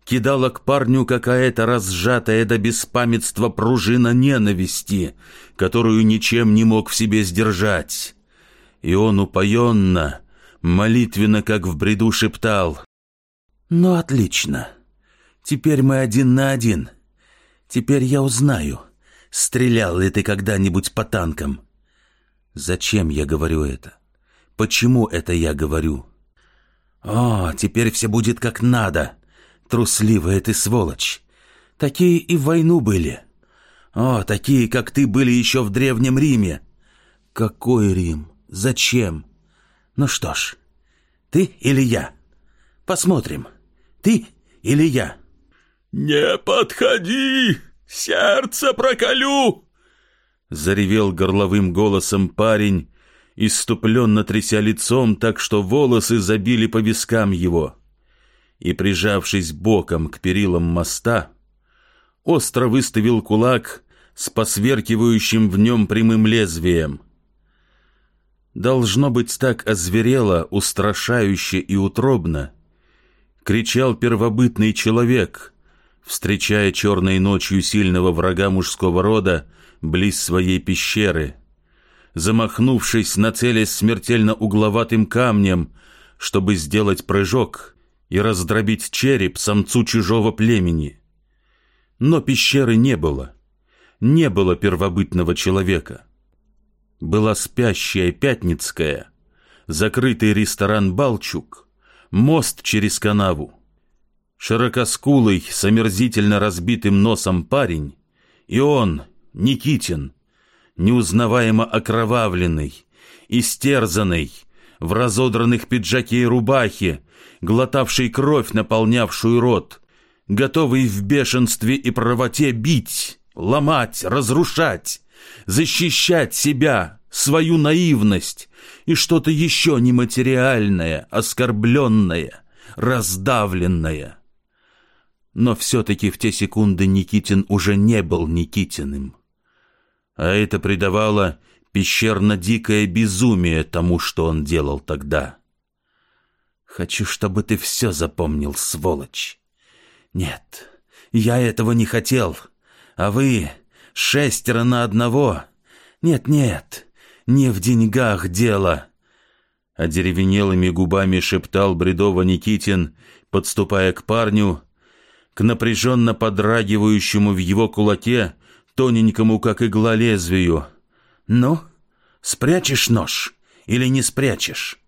кидала к парню какая-то разжатая до беспамятства пружина ненависти, которую ничем не мог в себе сдержать. И он упоенно, молитвенно, как в бреду, шептал. «Ну, отлично. Теперь мы один на один. Теперь я узнаю, стрелял ли ты когда-нибудь по танкам. Зачем я говорю это? Почему это я говорю? О, теперь все будет как надо. Трусливая ты сволочь. Такие и в войну были. О, такие, как ты, были еще в Древнем Риме. Какой Рим? Зачем? Ну что ж, ты или я? Посмотрим, ты или я? «Не подходи! Сердце проколю!» Заревел горловым голосом парень, иступленно тряся лицом так, что волосы забили по вискам его. И, прижавшись боком к перилам моста, остро выставил кулак с посверкивающим в нем прямым лезвием. Должно быть, так озверело, устрашающе и утробно, кричал первобытный человек — встречая черной ночью сильного врага мужского рода близ своей пещеры. Замахнувшись, нацелясь смертельно угловатым камнем, чтобы сделать прыжок и раздробить череп самцу чужого племени. Но пещеры не было. Не было первобытного человека. Была спящая Пятницкая, закрытый ресторан «Балчук», мост через канаву, широкоскулый, с омерзительно разбитым носом парень, и он, Никитин, неузнаваемо окровавленный, истерзанный, в разодранных пиджаке и рубахе, глотавший кровь, наполнявшую рот, готовый в бешенстве и правоте бить, ломать, разрушать, защищать себя, свою наивность и что-то еще нематериальное, оскорбленное, раздавленное. Но все-таки в те секунды Никитин уже не был Никитиным. А это придавало пещерно-дикое безумие тому, что он делал тогда. Хочу, чтобы ты все запомнил, сволочь. Нет, я этого не хотел. А вы шестеро на одного. Нет-нет, не в деньгах дело. Одеревенелыми губами шептал бредово Никитин, подступая к парню, к напряженно подрагивающему в его кулаке, тоненькому, как игла, лезвию. «Ну, спрячешь нож или не спрячешь?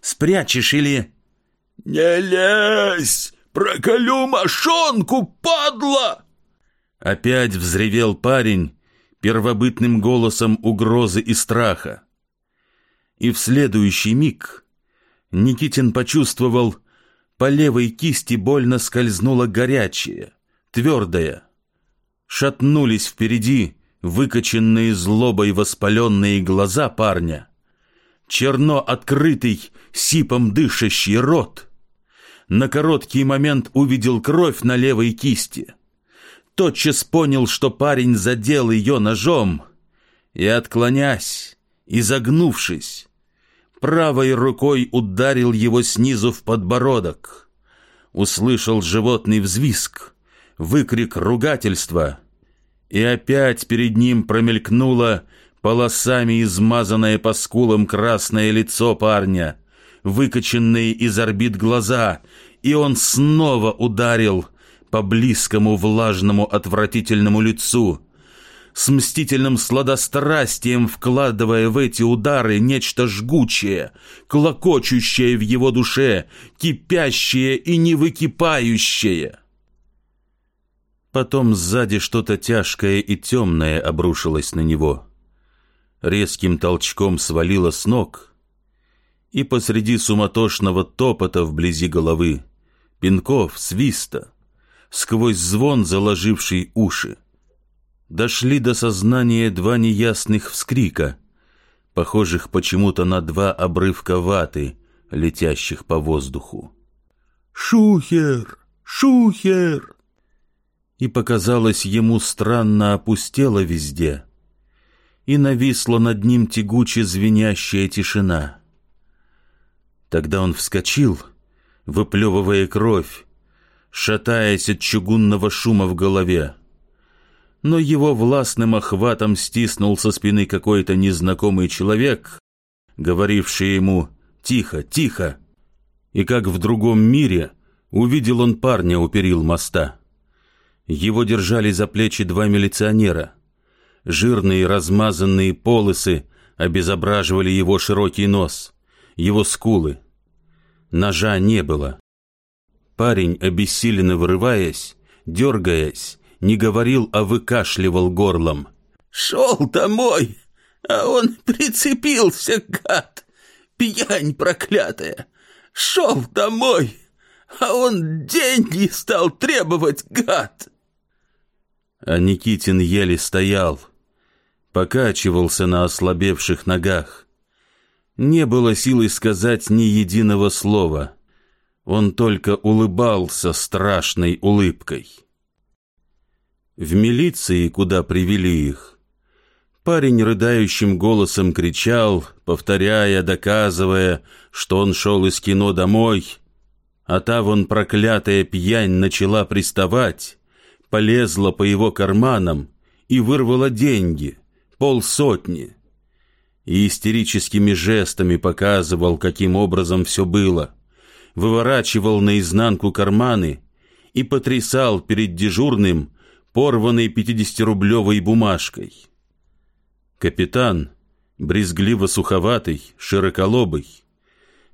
Спрячешь или...» «Не лезь! Проколю мошонку, падла!» Опять взревел парень первобытным голосом угрозы и страха. И в следующий миг Никитин почувствовал, по левой кисти больно скользнуло горячее, твердое. Шатнулись впереди выкоченные злобой воспаленные глаза парня. Черно открытый, сипом дышащий рот. На короткий момент увидел кровь на левой кисти. Тотчас понял, что парень задел ее ножом. И, отклонясь, изогнувшись, правой рукой ударил его снизу в подбородок. Услышал животный взвизг, выкрик ругательства, и опять перед ним промелькнуло полосами измазанное по скулам красное лицо парня, выкоченные из орбит глаза, и он снова ударил по близкому влажному отвратительному лицу — с мстительным сладострастием вкладывая в эти удары нечто жгучее, клокочущее в его душе, кипящее и невыкипающее. Потом сзади что-то тяжкое и темное обрушилось на него. Резким толчком свалило с ног, и посреди суматошного топота вблизи головы, пинков, свиста, сквозь звон, заложивший уши, дошли до сознания два неясных вскрика, похожих почему-то на два обрывка ваты, летящих по воздуху. «Шухер! Шухер!» И показалось ему странно опустело везде, и нависла над ним тягуче звенящая тишина. Тогда он вскочил, выплевывая кровь, шатаясь от чугунного шума в голове. Но его властным охватом стиснул со спины какой-то незнакомый человек, говоривший ему «Тихо, тихо!» И как в другом мире увидел он парня у перил моста. Его держали за плечи два милиционера. Жирные размазанные полосы обезображивали его широкий нос, его скулы. Ножа не было. Парень, обессиленно вырываясь, дергаясь, не говорил, а выкашливал горлом. «Шел домой, а он прицепился, гад! Пьянь проклятая! Шел домой, а он деньги стал требовать, гад!» А Никитин еле стоял, покачивался на ослабевших ногах. Не было силы сказать ни единого слова — он только улыбался страшной улыбкой. В милиции, куда привели их, парень рыдающим голосом кричал, повторяя, доказывая, что он шел из кино домой, а та вон проклятая пьянь начала приставать, полезла по его карманам и вырвала деньги, полсотни, и истерическими жестами показывал, каким образом все было — выворачивал наизнанку карманы и потрясал перед дежурным порванной пятидесятирублевой бумажкой. Капитан, брезгливо-суховатый, широколобый,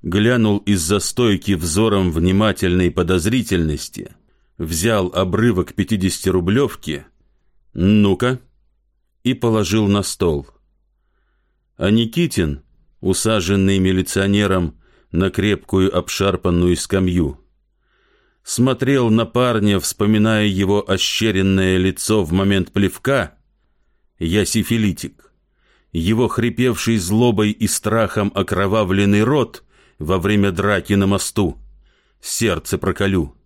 глянул из-за стойки взором внимательной подозрительности, взял обрывок пятидесятирублевки, ну-ка, и положил на стол. А Никитин, усаженный милиционером, на крепкую обшарпанную скамью. Смотрел на парня, вспоминая его ощеренное лицо в момент плевка. Я сифилитик. Его хрипевший злобой и страхом окровавленный рот во время драки на мосту. Сердце проколю.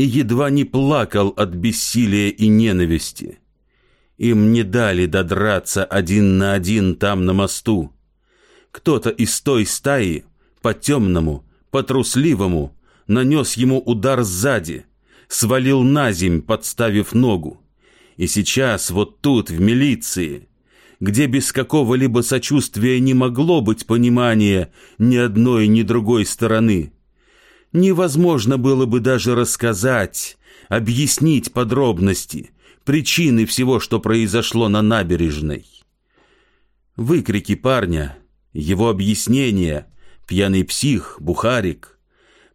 И едва не плакал от бессилия и ненависти. Им не дали додраться один на один там на мосту. Кто-то из той стаи по-темному, по-трусливому, нанес ему удар сзади, свалил на земь, подставив ногу. И сейчас вот тут, в милиции, где без какого-либо сочувствия не могло быть понимания ни одной, ни другой стороны, невозможно было бы даже рассказать, объяснить подробности, причины всего, что произошло на набережной. Выкрики парня, его объяснения — пьяный псих, бухарик.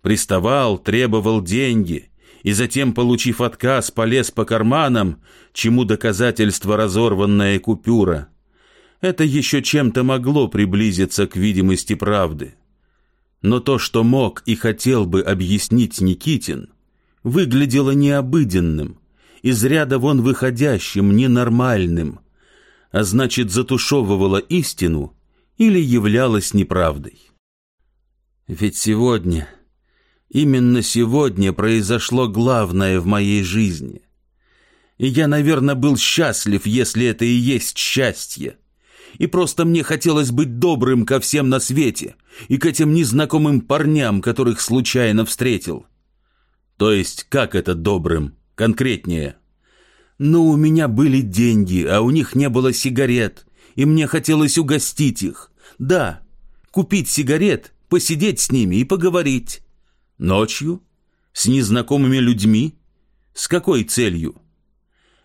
Приставал, требовал деньги, и затем, получив отказ, полез по карманам, чему доказательство разорванная купюра. Это еще чем-то могло приблизиться к видимости правды. Но то, что мог и хотел бы объяснить Никитин, выглядело необыденным, из ряда вон выходящим, ненормальным, а значит, затушевывало истину или являлось неправдой. Ведь сегодня, именно сегодня произошло главное в моей жизни. И я, наверное, был счастлив, если это и есть счастье. И просто мне хотелось быть добрым ко всем на свете и к этим незнакомым парням, которых случайно встретил. То есть, как это добрым, конкретнее? Ну, у меня были деньги, а у них не было сигарет, и мне хотелось угостить их. Да, купить сигарет посидеть с ними и поговорить. Ночью? С незнакомыми людьми? С какой целью?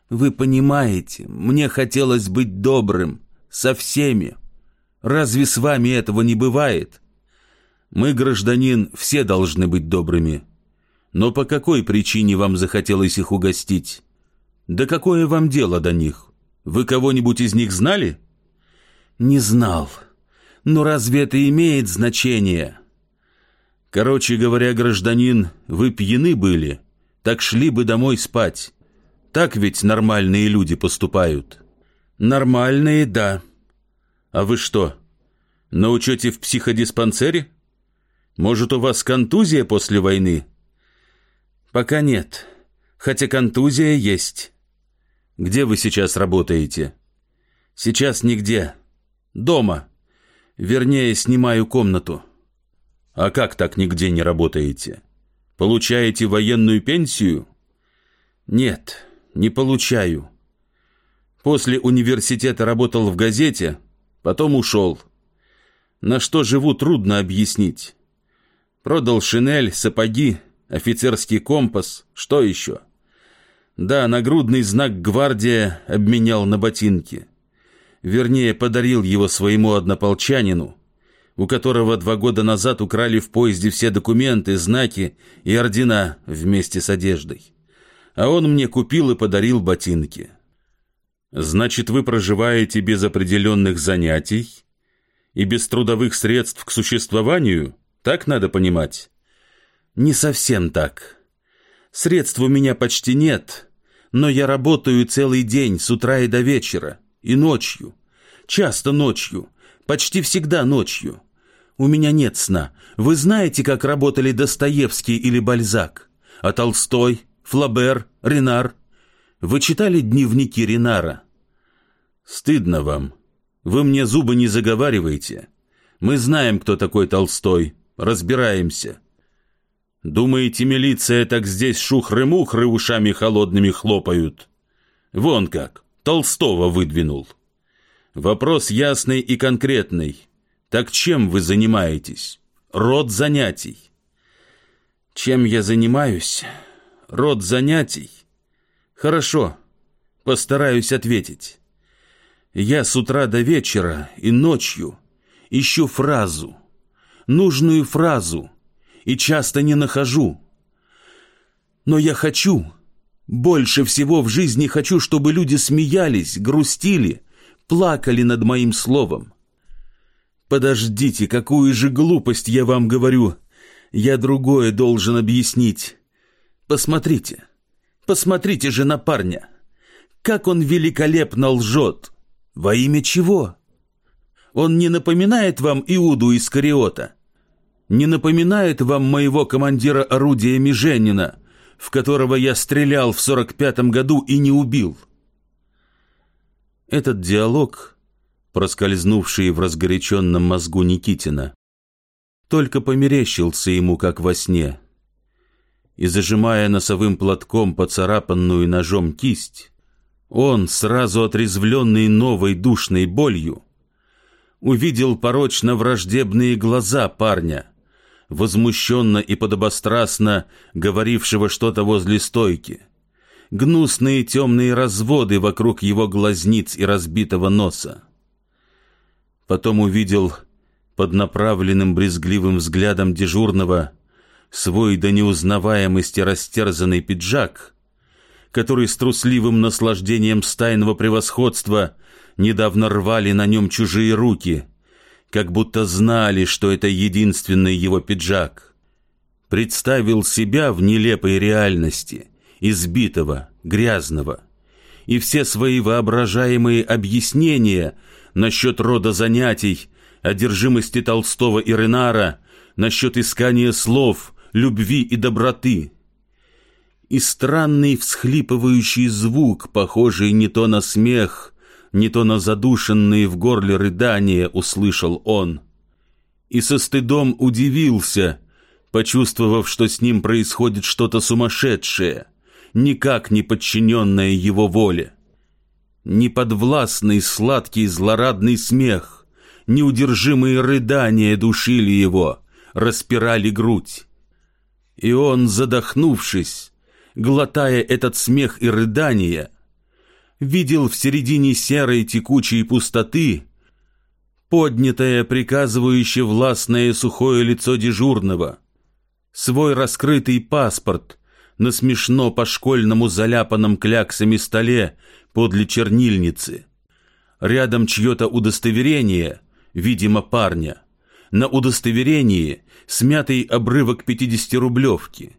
Вы понимаете, мне хотелось быть добрым, со всеми. Разве с вами этого не бывает? Мы, гражданин, все должны быть добрыми. Но по какой причине вам захотелось их угостить? Да какое вам дело до них? Вы кого-нибудь из них знали? Не знал. Но разве это имеет значение? Короче говоря, гражданин, вы пьяны были, так шли бы домой спать. Так ведь нормальные люди поступают. Нормальные, да. А вы что, На учете в психодиспансере? Может, у вас контузия после войны? Пока нет, хотя контузия есть. Где вы сейчас работаете? Сейчас нигде. Дома. Вернее, снимаю комнату. А как так нигде не работаете? Получаете военную пенсию? Нет, не получаю. После университета работал в газете, потом ушел. На что живу, трудно объяснить. Продал шинель, сапоги, офицерский компас, что еще? Да, нагрудный знак «Гвардия» обменял на ботинки. Вернее, подарил его своему однополчанину, у которого два года назад украли в поезде все документы, знаки и ордена вместе с одеждой. А он мне купил и подарил ботинки. Значит, вы проживаете без определенных занятий и без трудовых средств к существованию? Так надо понимать? Не совсем так. Средств у меня почти нет, но я работаю целый день с утра и до вечера, и ночью. Часто ночью, почти всегда ночью. У меня нет сна. Вы знаете, как работали Достоевский или Бальзак? А Толстой, Флабер, Ренар? Вы читали дневники Ренара? Стыдно вам. Вы мне зубы не заговариваете. Мы знаем, кто такой Толстой. Разбираемся. Думаете, милиция так здесь шухры-мухры ушами холодными хлопают? Вон как, Толстого выдвинул. Вопрос ясный и конкретный. Так чем вы занимаетесь? Род занятий. Чем я занимаюсь? Род занятий? Хорошо, постараюсь ответить. Я с утра до вечера и ночью ищу фразу, нужную фразу, и часто не нахожу. Но я хочу, больше всего в жизни хочу, чтобы люди смеялись, грустили, плакали над моим словом. Подождите, какую же глупость я вам говорю. Я другое должен объяснить. Посмотрите, посмотрите же на парня. Как он великолепно лжет. Во имя чего? Он не напоминает вам Иуду Искариота? Не напоминает вам моего командира орудия Меженина, в которого я стрелял в сорок пятом году и не убил?» Этот диалог, проскользнувший в разгоряченном мозгу Никитина, только померещился ему, как во сне. И, зажимая носовым платком поцарапанную ножом кисть, он, сразу отрезвленный новой душной болью, увидел порочно-враждебные глаза парня, возмущенно и подобострастно говорившего что-то возле стойки — гнусные темные разводы вокруг его глазниц и разбитого носа. Потом увидел под направленным брезгливым взглядом дежурного свой до неузнаваемости растерзанный пиджак, который с трусливым наслаждением стайного превосходства недавно рвали на нем чужие руки, как будто знали, что это единственный его пиджак. Представил себя в нелепой реальности — избитого, грязного. И все свои воображаемые объяснения насчет рода занятий, одержимости Толстого и Ренара, насчет искания слов, любви и доброты. И странный всхлипывающий звук, похожий не то на смех, не то на задушенные в горле рыдания, услышал он. И со стыдом удивился, почувствовав, что с ним происходит что-то сумасшедшее — никак не подчиненная его воле. Неподвластный сладкий злорадный смех, неудержимые рыдания душили его, распирали грудь. И он, задохнувшись, глотая этот смех и рыдания, видел в середине серой текучей пустоты поднятое, приказывающее властное сухое лицо дежурного, свой раскрытый паспорт, на смешно по-школьному заляпанном кляксами столе подле чернильницы. Рядом чье-то удостоверение, видимо, парня. На удостоверении смятый обрывок пятидесятирублевки.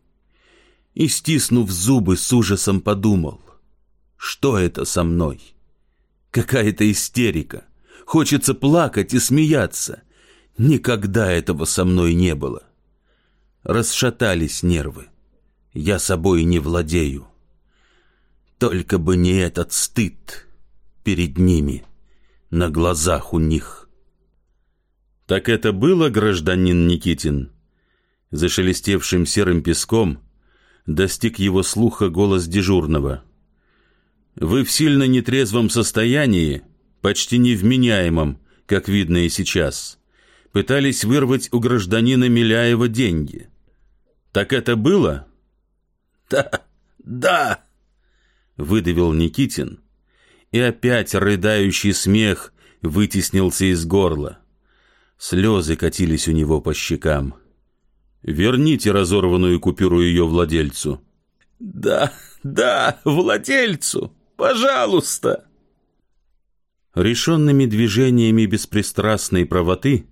И, стиснув зубы, с ужасом подумал, что это со мной? Какая-то истерика. Хочется плакать и смеяться. Никогда этого со мной не было. Расшатались нервы. Я собой не владею. Только бы не этот стыд перед ними, на глазах у них. Так это было, гражданин Никитин? Зашелестевшим серым песком достиг его слуха голос дежурного. Вы в сильно нетрезвом состоянии, почти невменяемом, как видно и сейчас, пытались вырвать у гражданина Миляева деньги. Так это было? Да, да, выдавил Никитин, и опять рыдающий смех вытеснился из горла. Слезы катились у него по щекам. «Верните разорванную купюру ее владельцу». «Да, да, владельцу! Пожалуйста!» Решенными движениями беспристрастной правоты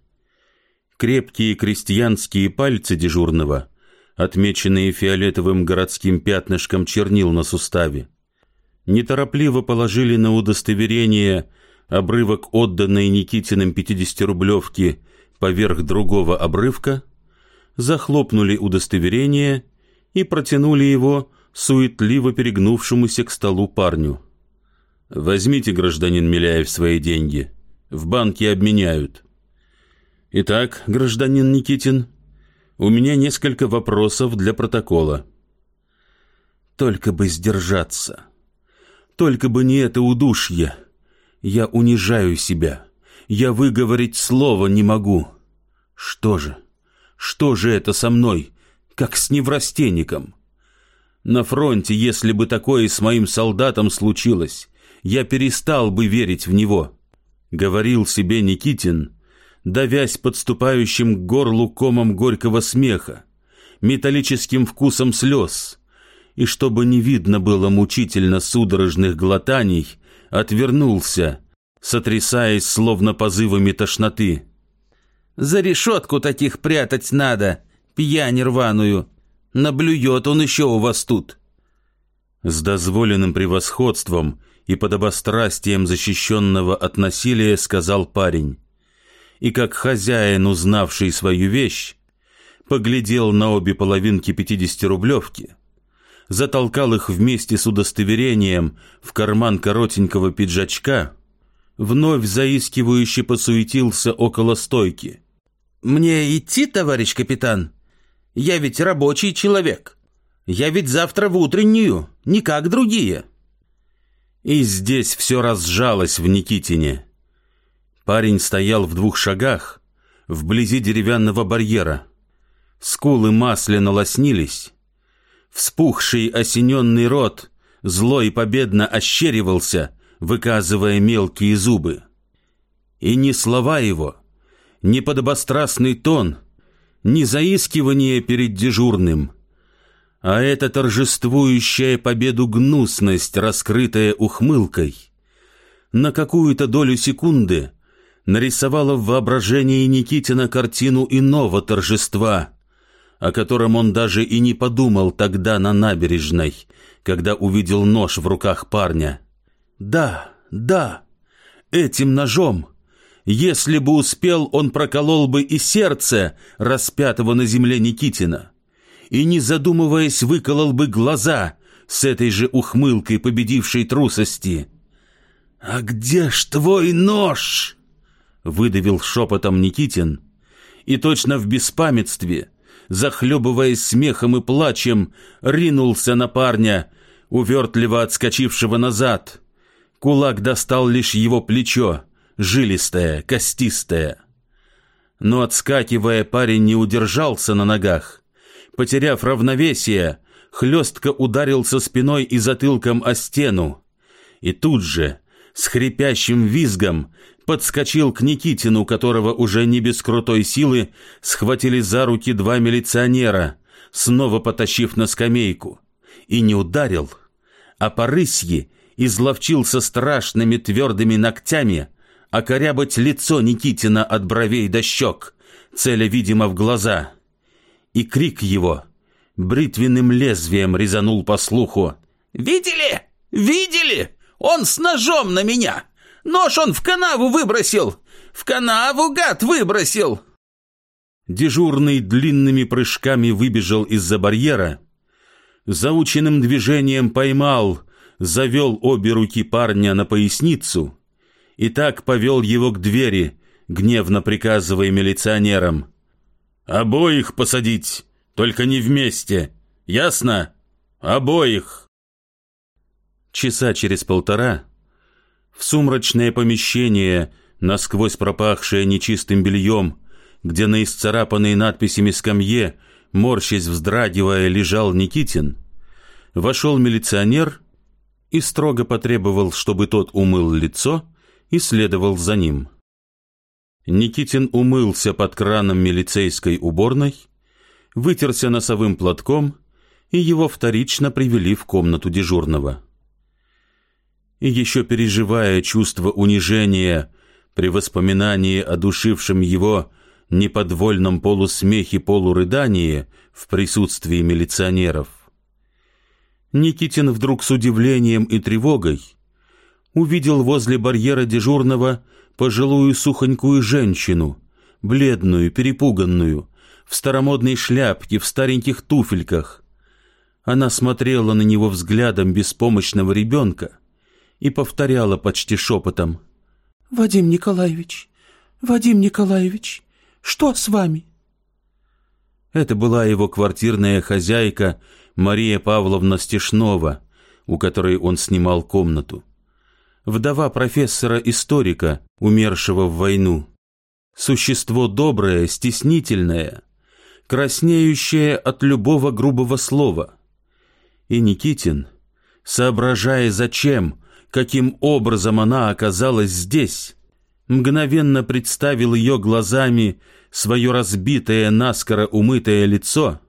крепкие крестьянские пальцы дежурного, отмеченные фиолетовым городским пятнышком чернил на суставе, неторопливо положили на удостоверение обрывок отданной Никитиным 50-рублевки поверх другого обрывка, захлопнули удостоверение и протянули его суетливо перегнувшемуся к столу парню. «Возьмите, гражданин Миляев, свои деньги. В банке обменяют». «Итак, гражданин Никитин, у меня несколько вопросов для протокола». «Только бы сдержаться. Только бы не это удушье. Я унижаю себя. Я выговорить слово не могу. Что же? Что же это со мной, как с неврастенником?» На фронте, если бы такое с моим солдатом случилось, я перестал бы верить в него, — говорил себе Никитин, давясь подступающим к горлу комом горького смеха, металлическим вкусом слез, и чтобы не видно было мучительно судорожных глотаний, отвернулся, сотрясаясь словно позывами тошноты. «За решетку таких прятать надо, пьянь рваную! Наблюет он еще у вас тут!» С дозволенным превосходством и подобострастием защищенного от насилия сказал парень и как хозяин, узнавший свою вещь, поглядел на обе половинки пятидесятирублевки, затолкал их вместе с удостоверением в карман коротенького пиджачка, вновь заискивающе посуетился около стойки. «Мне идти, товарищ капитан? Я ведь рабочий человек. Я ведь завтра в утреннюю, не как другие». И здесь все разжалось в Никитине. Парень стоял в двух шагах, вблизи деревянного барьера. Скулы масляно лоснились. Вспухший осененный рот зло и победно ощеривался, выказывая мелкие зубы. И ни слова его, ни подобострастный тон, ни заискивание перед дежурным, а эта торжествующая победу гнусность, раскрытая ухмылкой, на какую-то долю секунды — нарисовала в воображении Никитина картину иного торжества, о котором он даже и не подумал тогда на набережной, когда увидел нож в руках парня. Да, да, этим ножом, если бы успел, он проколол бы и сердце распятого на земле Никитина, и, не задумываясь, выколол бы глаза с этой же ухмылкой победившей трусости. «А где ж твой нож?» выдавил шепотом Никитин, и точно в беспамятстве, захлебываясь смехом и плачем, ринулся на парня, увертливо отскочившего назад. Кулак достал лишь его плечо, жилистое, костистое. Но, отскакивая, парень не удержался на ногах. Потеряв равновесие, хлестко ударился спиной и затылком о стену. И тут же, с хрипящим визгом, подскочил к Никитину, которого уже не без крутой силы схватили за руки два милиционера, снова потащив на скамейку. И не ударил, а по рысьи изловчился страшными твердыми ногтями окорябать лицо Никитина от бровей до щек, целя, видимо, в глаза. И крик его бритвенным лезвием резанул по слуху. «Видели? Видели? Он с ножом на меня!» Нож он в канаву выбросил! В канаву, гад, выбросил! Дежурный длинными прыжками выбежал из-за барьера, заученным движением поймал, завел обе руки парня на поясницу и так повел его к двери, гневно приказывая милиционерам. «Обоих посадить, только не вместе, ясно? Обоих!» Часа через полтора в сумрачное помещение, насквозь пропахшее нечистым бельем, где на исцарапанной надписями скамье, морщась вздрагивая, лежал Никитин, вошел милиционер и строго потребовал, чтобы тот умыл лицо и следовал за ним. Никитин умылся под краном милицейской уборной, вытерся носовым платком, и его вторично привели в комнату дежурного. И еще переживая чувство унижения при воспоминании о душившем его неподвольном полусмехе-полурыдании в присутствии милиционеров. Никитин вдруг с удивлением и тревогой увидел возле барьера дежурного пожилую сухонькую женщину, бледную, перепуганную, в старомодной шляпке, в стареньких туфельках. Она смотрела на него взглядом беспомощного ребенка и повторяла почти шепотом. «Вадим Николаевич, Вадим Николаевич, что с вами?» Это была его квартирная хозяйка Мария Павловна Стешнова, у которой он снимал комнату. Вдова профессора-историка, умершего в войну. Существо доброе, стеснительное, краснеющее от любого грубого слова. И Никитин, соображая зачем, каким образом она оказалась здесь, мгновенно представил ее глазами свое разбитое, наскоро умытое лицо,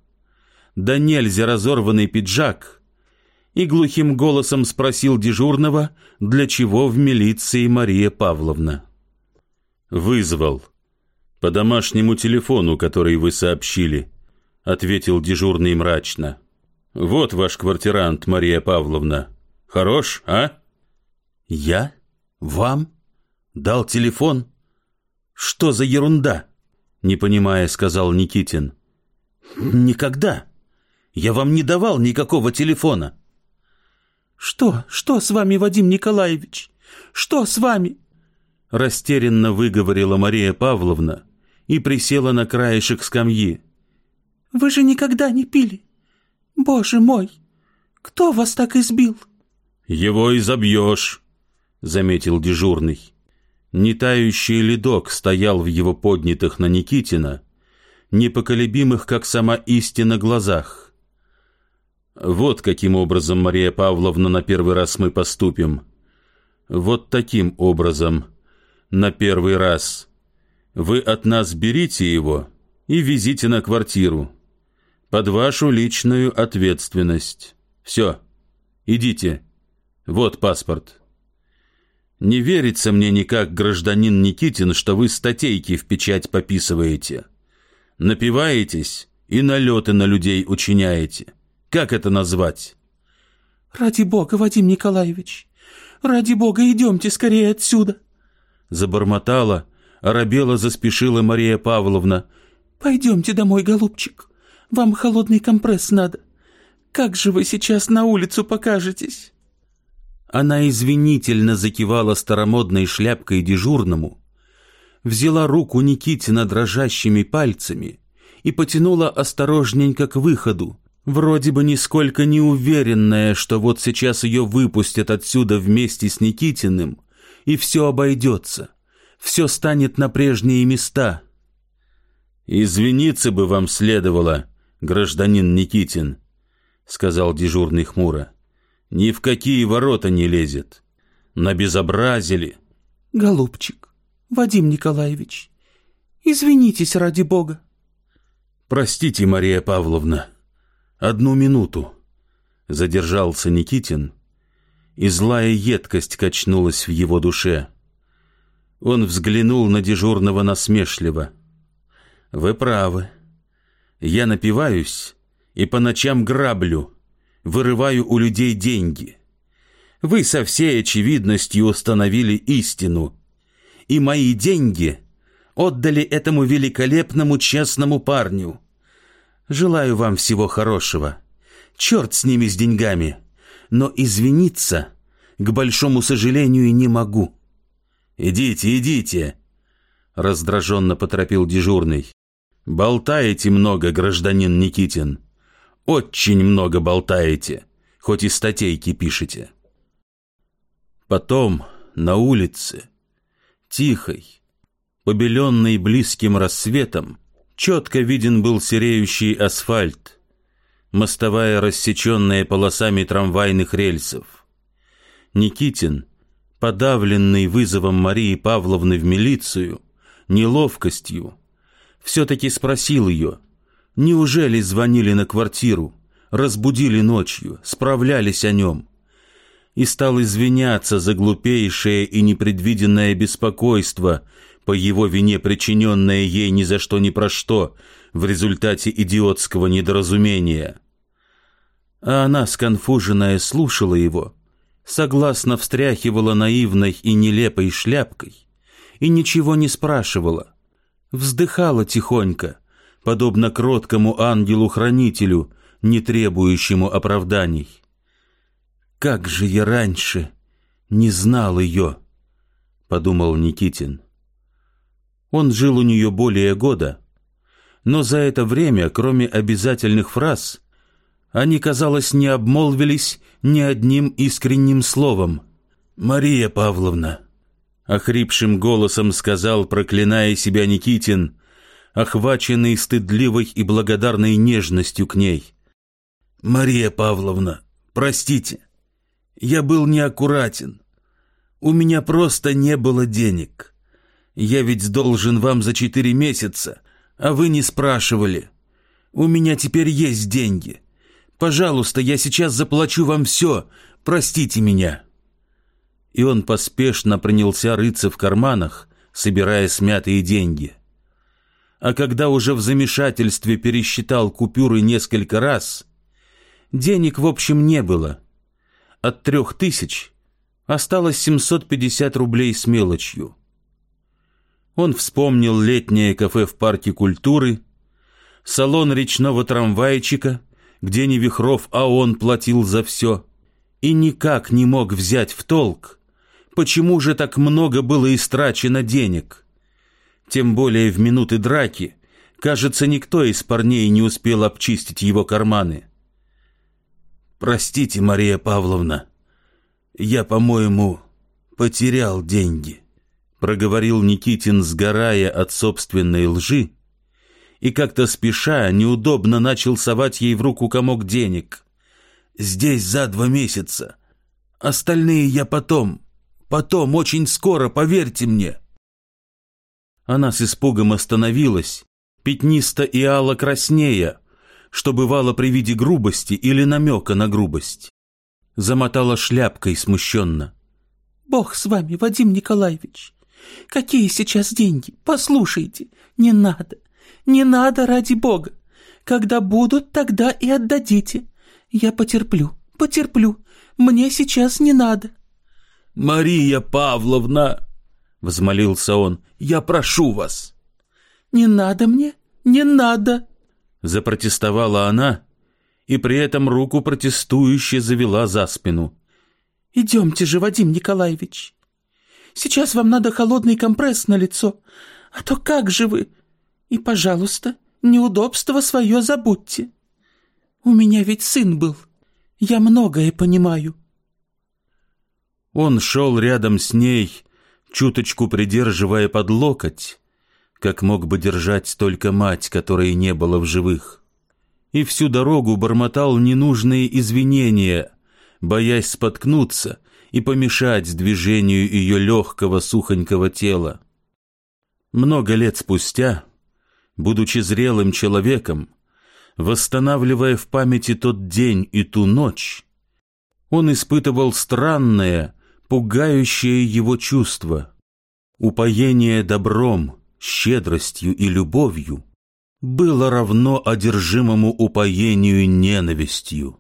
да нельзя разорванный пиджак, и глухим голосом спросил дежурного, для чего в милиции Мария Павловна. «Вызвал. По домашнему телефону, который вы сообщили», — ответил дежурный мрачно. «Вот ваш квартирант, Мария Павловна. Хорош, а?» «Я? Вам?» Дал телефон? Что за ерунда? Не понимая, сказал Никитин. Никогда. Я вам не давал никакого телефона. Что? Что с вами, Вадим Николаевич? Что с вами? Растерянно выговорила Мария Павловна и присела на краешек скамьи. Вы же никогда не пили. Боже мой, кто вас так избил? Его изобьешь, заметил дежурный. Нетающий ледок стоял в его поднятых на Никитина, непоколебимых, как сама истина, глазах. Вот каким образом, Мария Павловна, на первый раз мы поступим. Вот таким образом, на первый раз. Вы от нас берите его и везите на квартиру. Под вашу личную ответственность. Все, идите. Вот паспорт. Не верится мне никак, гражданин Никитин, что вы статейки в печать пописываете. Напиваетесь и налеты на людей учиняете. Как это назвать? Ради бога, Вадим Николаевич, ради бога, идемте скорее отсюда. Забормотала, оробела заспешила Мария Павловна. Пойдемте домой, голубчик. Вам холодный компресс надо. Как же вы сейчас на улицу покажетесь? Она извинительно закивала старомодной шляпкой дежурному, взяла руку Никитина дрожащими пальцами и потянула осторожненько к выходу, вроде бы нисколько не уверенная, что вот сейчас ее выпустят отсюда вместе с Никитиным, и все обойдется, все станет на прежние места. «Извиниться бы вам следовало, гражданин Никитин», — сказал дежурный хмуро ни в какие ворота не лезет. Набезобразили. Голубчик, Вадим Николаевич, извинитесь ради бога. Простите, Мария Павловна, одну минуту. Задержался Никитин, и злая едкость качнулась в его душе. Он взглянул на дежурного насмешливо. «Вы правы. Я напиваюсь и по ночам граблю» вырываю у людей деньги. Вы со всей очевидностью установили истину, и мои деньги отдали этому великолепному честному парню. Желаю вам всего хорошего. Черт с ними, с деньгами. Но извиниться, к большому сожалению, не могу. Идите, идите, раздраженно поторопил дежурный. Болтаете много, гражданин Никитин. Очень много болтаете, хоть и статейки пишете. Потом на улице, тихой, побеленной близким рассветом, четко виден был сереющий асфальт, мостовая, рассеченная полосами трамвайных рельсов. Никитин, подавленный вызовом Марии Павловны в милицию, неловкостью, все-таки спросил ее, неужели звонили на квартиру, разбудили ночью, справлялись о нем, и стал извиняться за глупейшее и непредвиденное беспокойство, по его вине причиненное ей ни за что ни про что, в результате идиотского недоразумения. А она, сконфуженная, слушала его, согласно встряхивала наивной и нелепой шляпкой и ничего не спрашивала, вздыхала тихонько, подобно кроткому ангелу-хранителю, не требующему оправданий. «Как же я раньше не знал ее!» — подумал Никитин. Он жил у нее более года, но за это время, кроме обязательных фраз, они, казалось, не обмолвились ни одним искренним словом. «Мария Павловна!» — охрипшим голосом сказал, проклиная себя Никитин, охваченный стыдливой и благодарной нежностью к ней. «Мария Павловна, простите, я был неаккуратен. У меня просто не было денег. Я ведь должен вам за четыре месяца, а вы не спрашивали. У меня теперь есть деньги. Пожалуйста, я сейчас заплачу вам все. Простите меня». И он поспешно принялся рыться в карманах, собирая смятые деньги. А когда уже в замешательстве пересчитал купюры несколько раз, денег в общем не было. От трех тысяч осталось 750 рублей с мелочью. Он вспомнил летнее кафе в парке культуры, салон речного трамвайчика, где не Вихров, а он платил за все, и никак не мог взять в толк, почему же так много было истрачено денег. Тем более в минуты драки, кажется, никто из парней не успел обчистить его карманы. «Простите, Мария Павловна, я, по-моему, потерял деньги» проговорил Никитин, сгорая от собственной лжи, и как-то спеша, неудобно начал совать ей в руку комок денег. «Здесь за два месяца. Остальные я потом, потом, очень скоро, поверьте мне». Она с испугом остановилась, пятнисто и ало краснея, что бывало при виде грубости или намека на грубость. Замотала шляпкой смущенно. «Бог с вами, Вадим Николаевич. Какие сейчас деньги? Послушайте, не надо. Не надо ради бога. Когда будут, тогда и отдадите. Я потерплю, потерплю. Мне сейчас не надо. Мария Павловна, взмолился он, я прошу вас. Не надо мне, не надо, запротестовала она и при этом руку протестующе завела за спину. Идемте же, Вадим Николаевич. Сейчас вам надо холодный компресс на лицо. А то как же вы? И, пожалуйста, неудобство свое забудьте. У меня ведь сын был. Я многое понимаю. Он шел рядом с ней, чуточку придерживая под локоть, как мог бы держать только мать, которой не было в живых. И всю дорогу бормотал ненужные извинения, боясь споткнуться и помешать движению ее легкого сухонького тела. Много лет спустя, будучи зрелым человеком, восстанавливая в памяти тот день и ту ночь, он испытывал странное, пугающее его чувство. Упоение добром, щедростью и любовью было равно одержимому упоению ненавистью.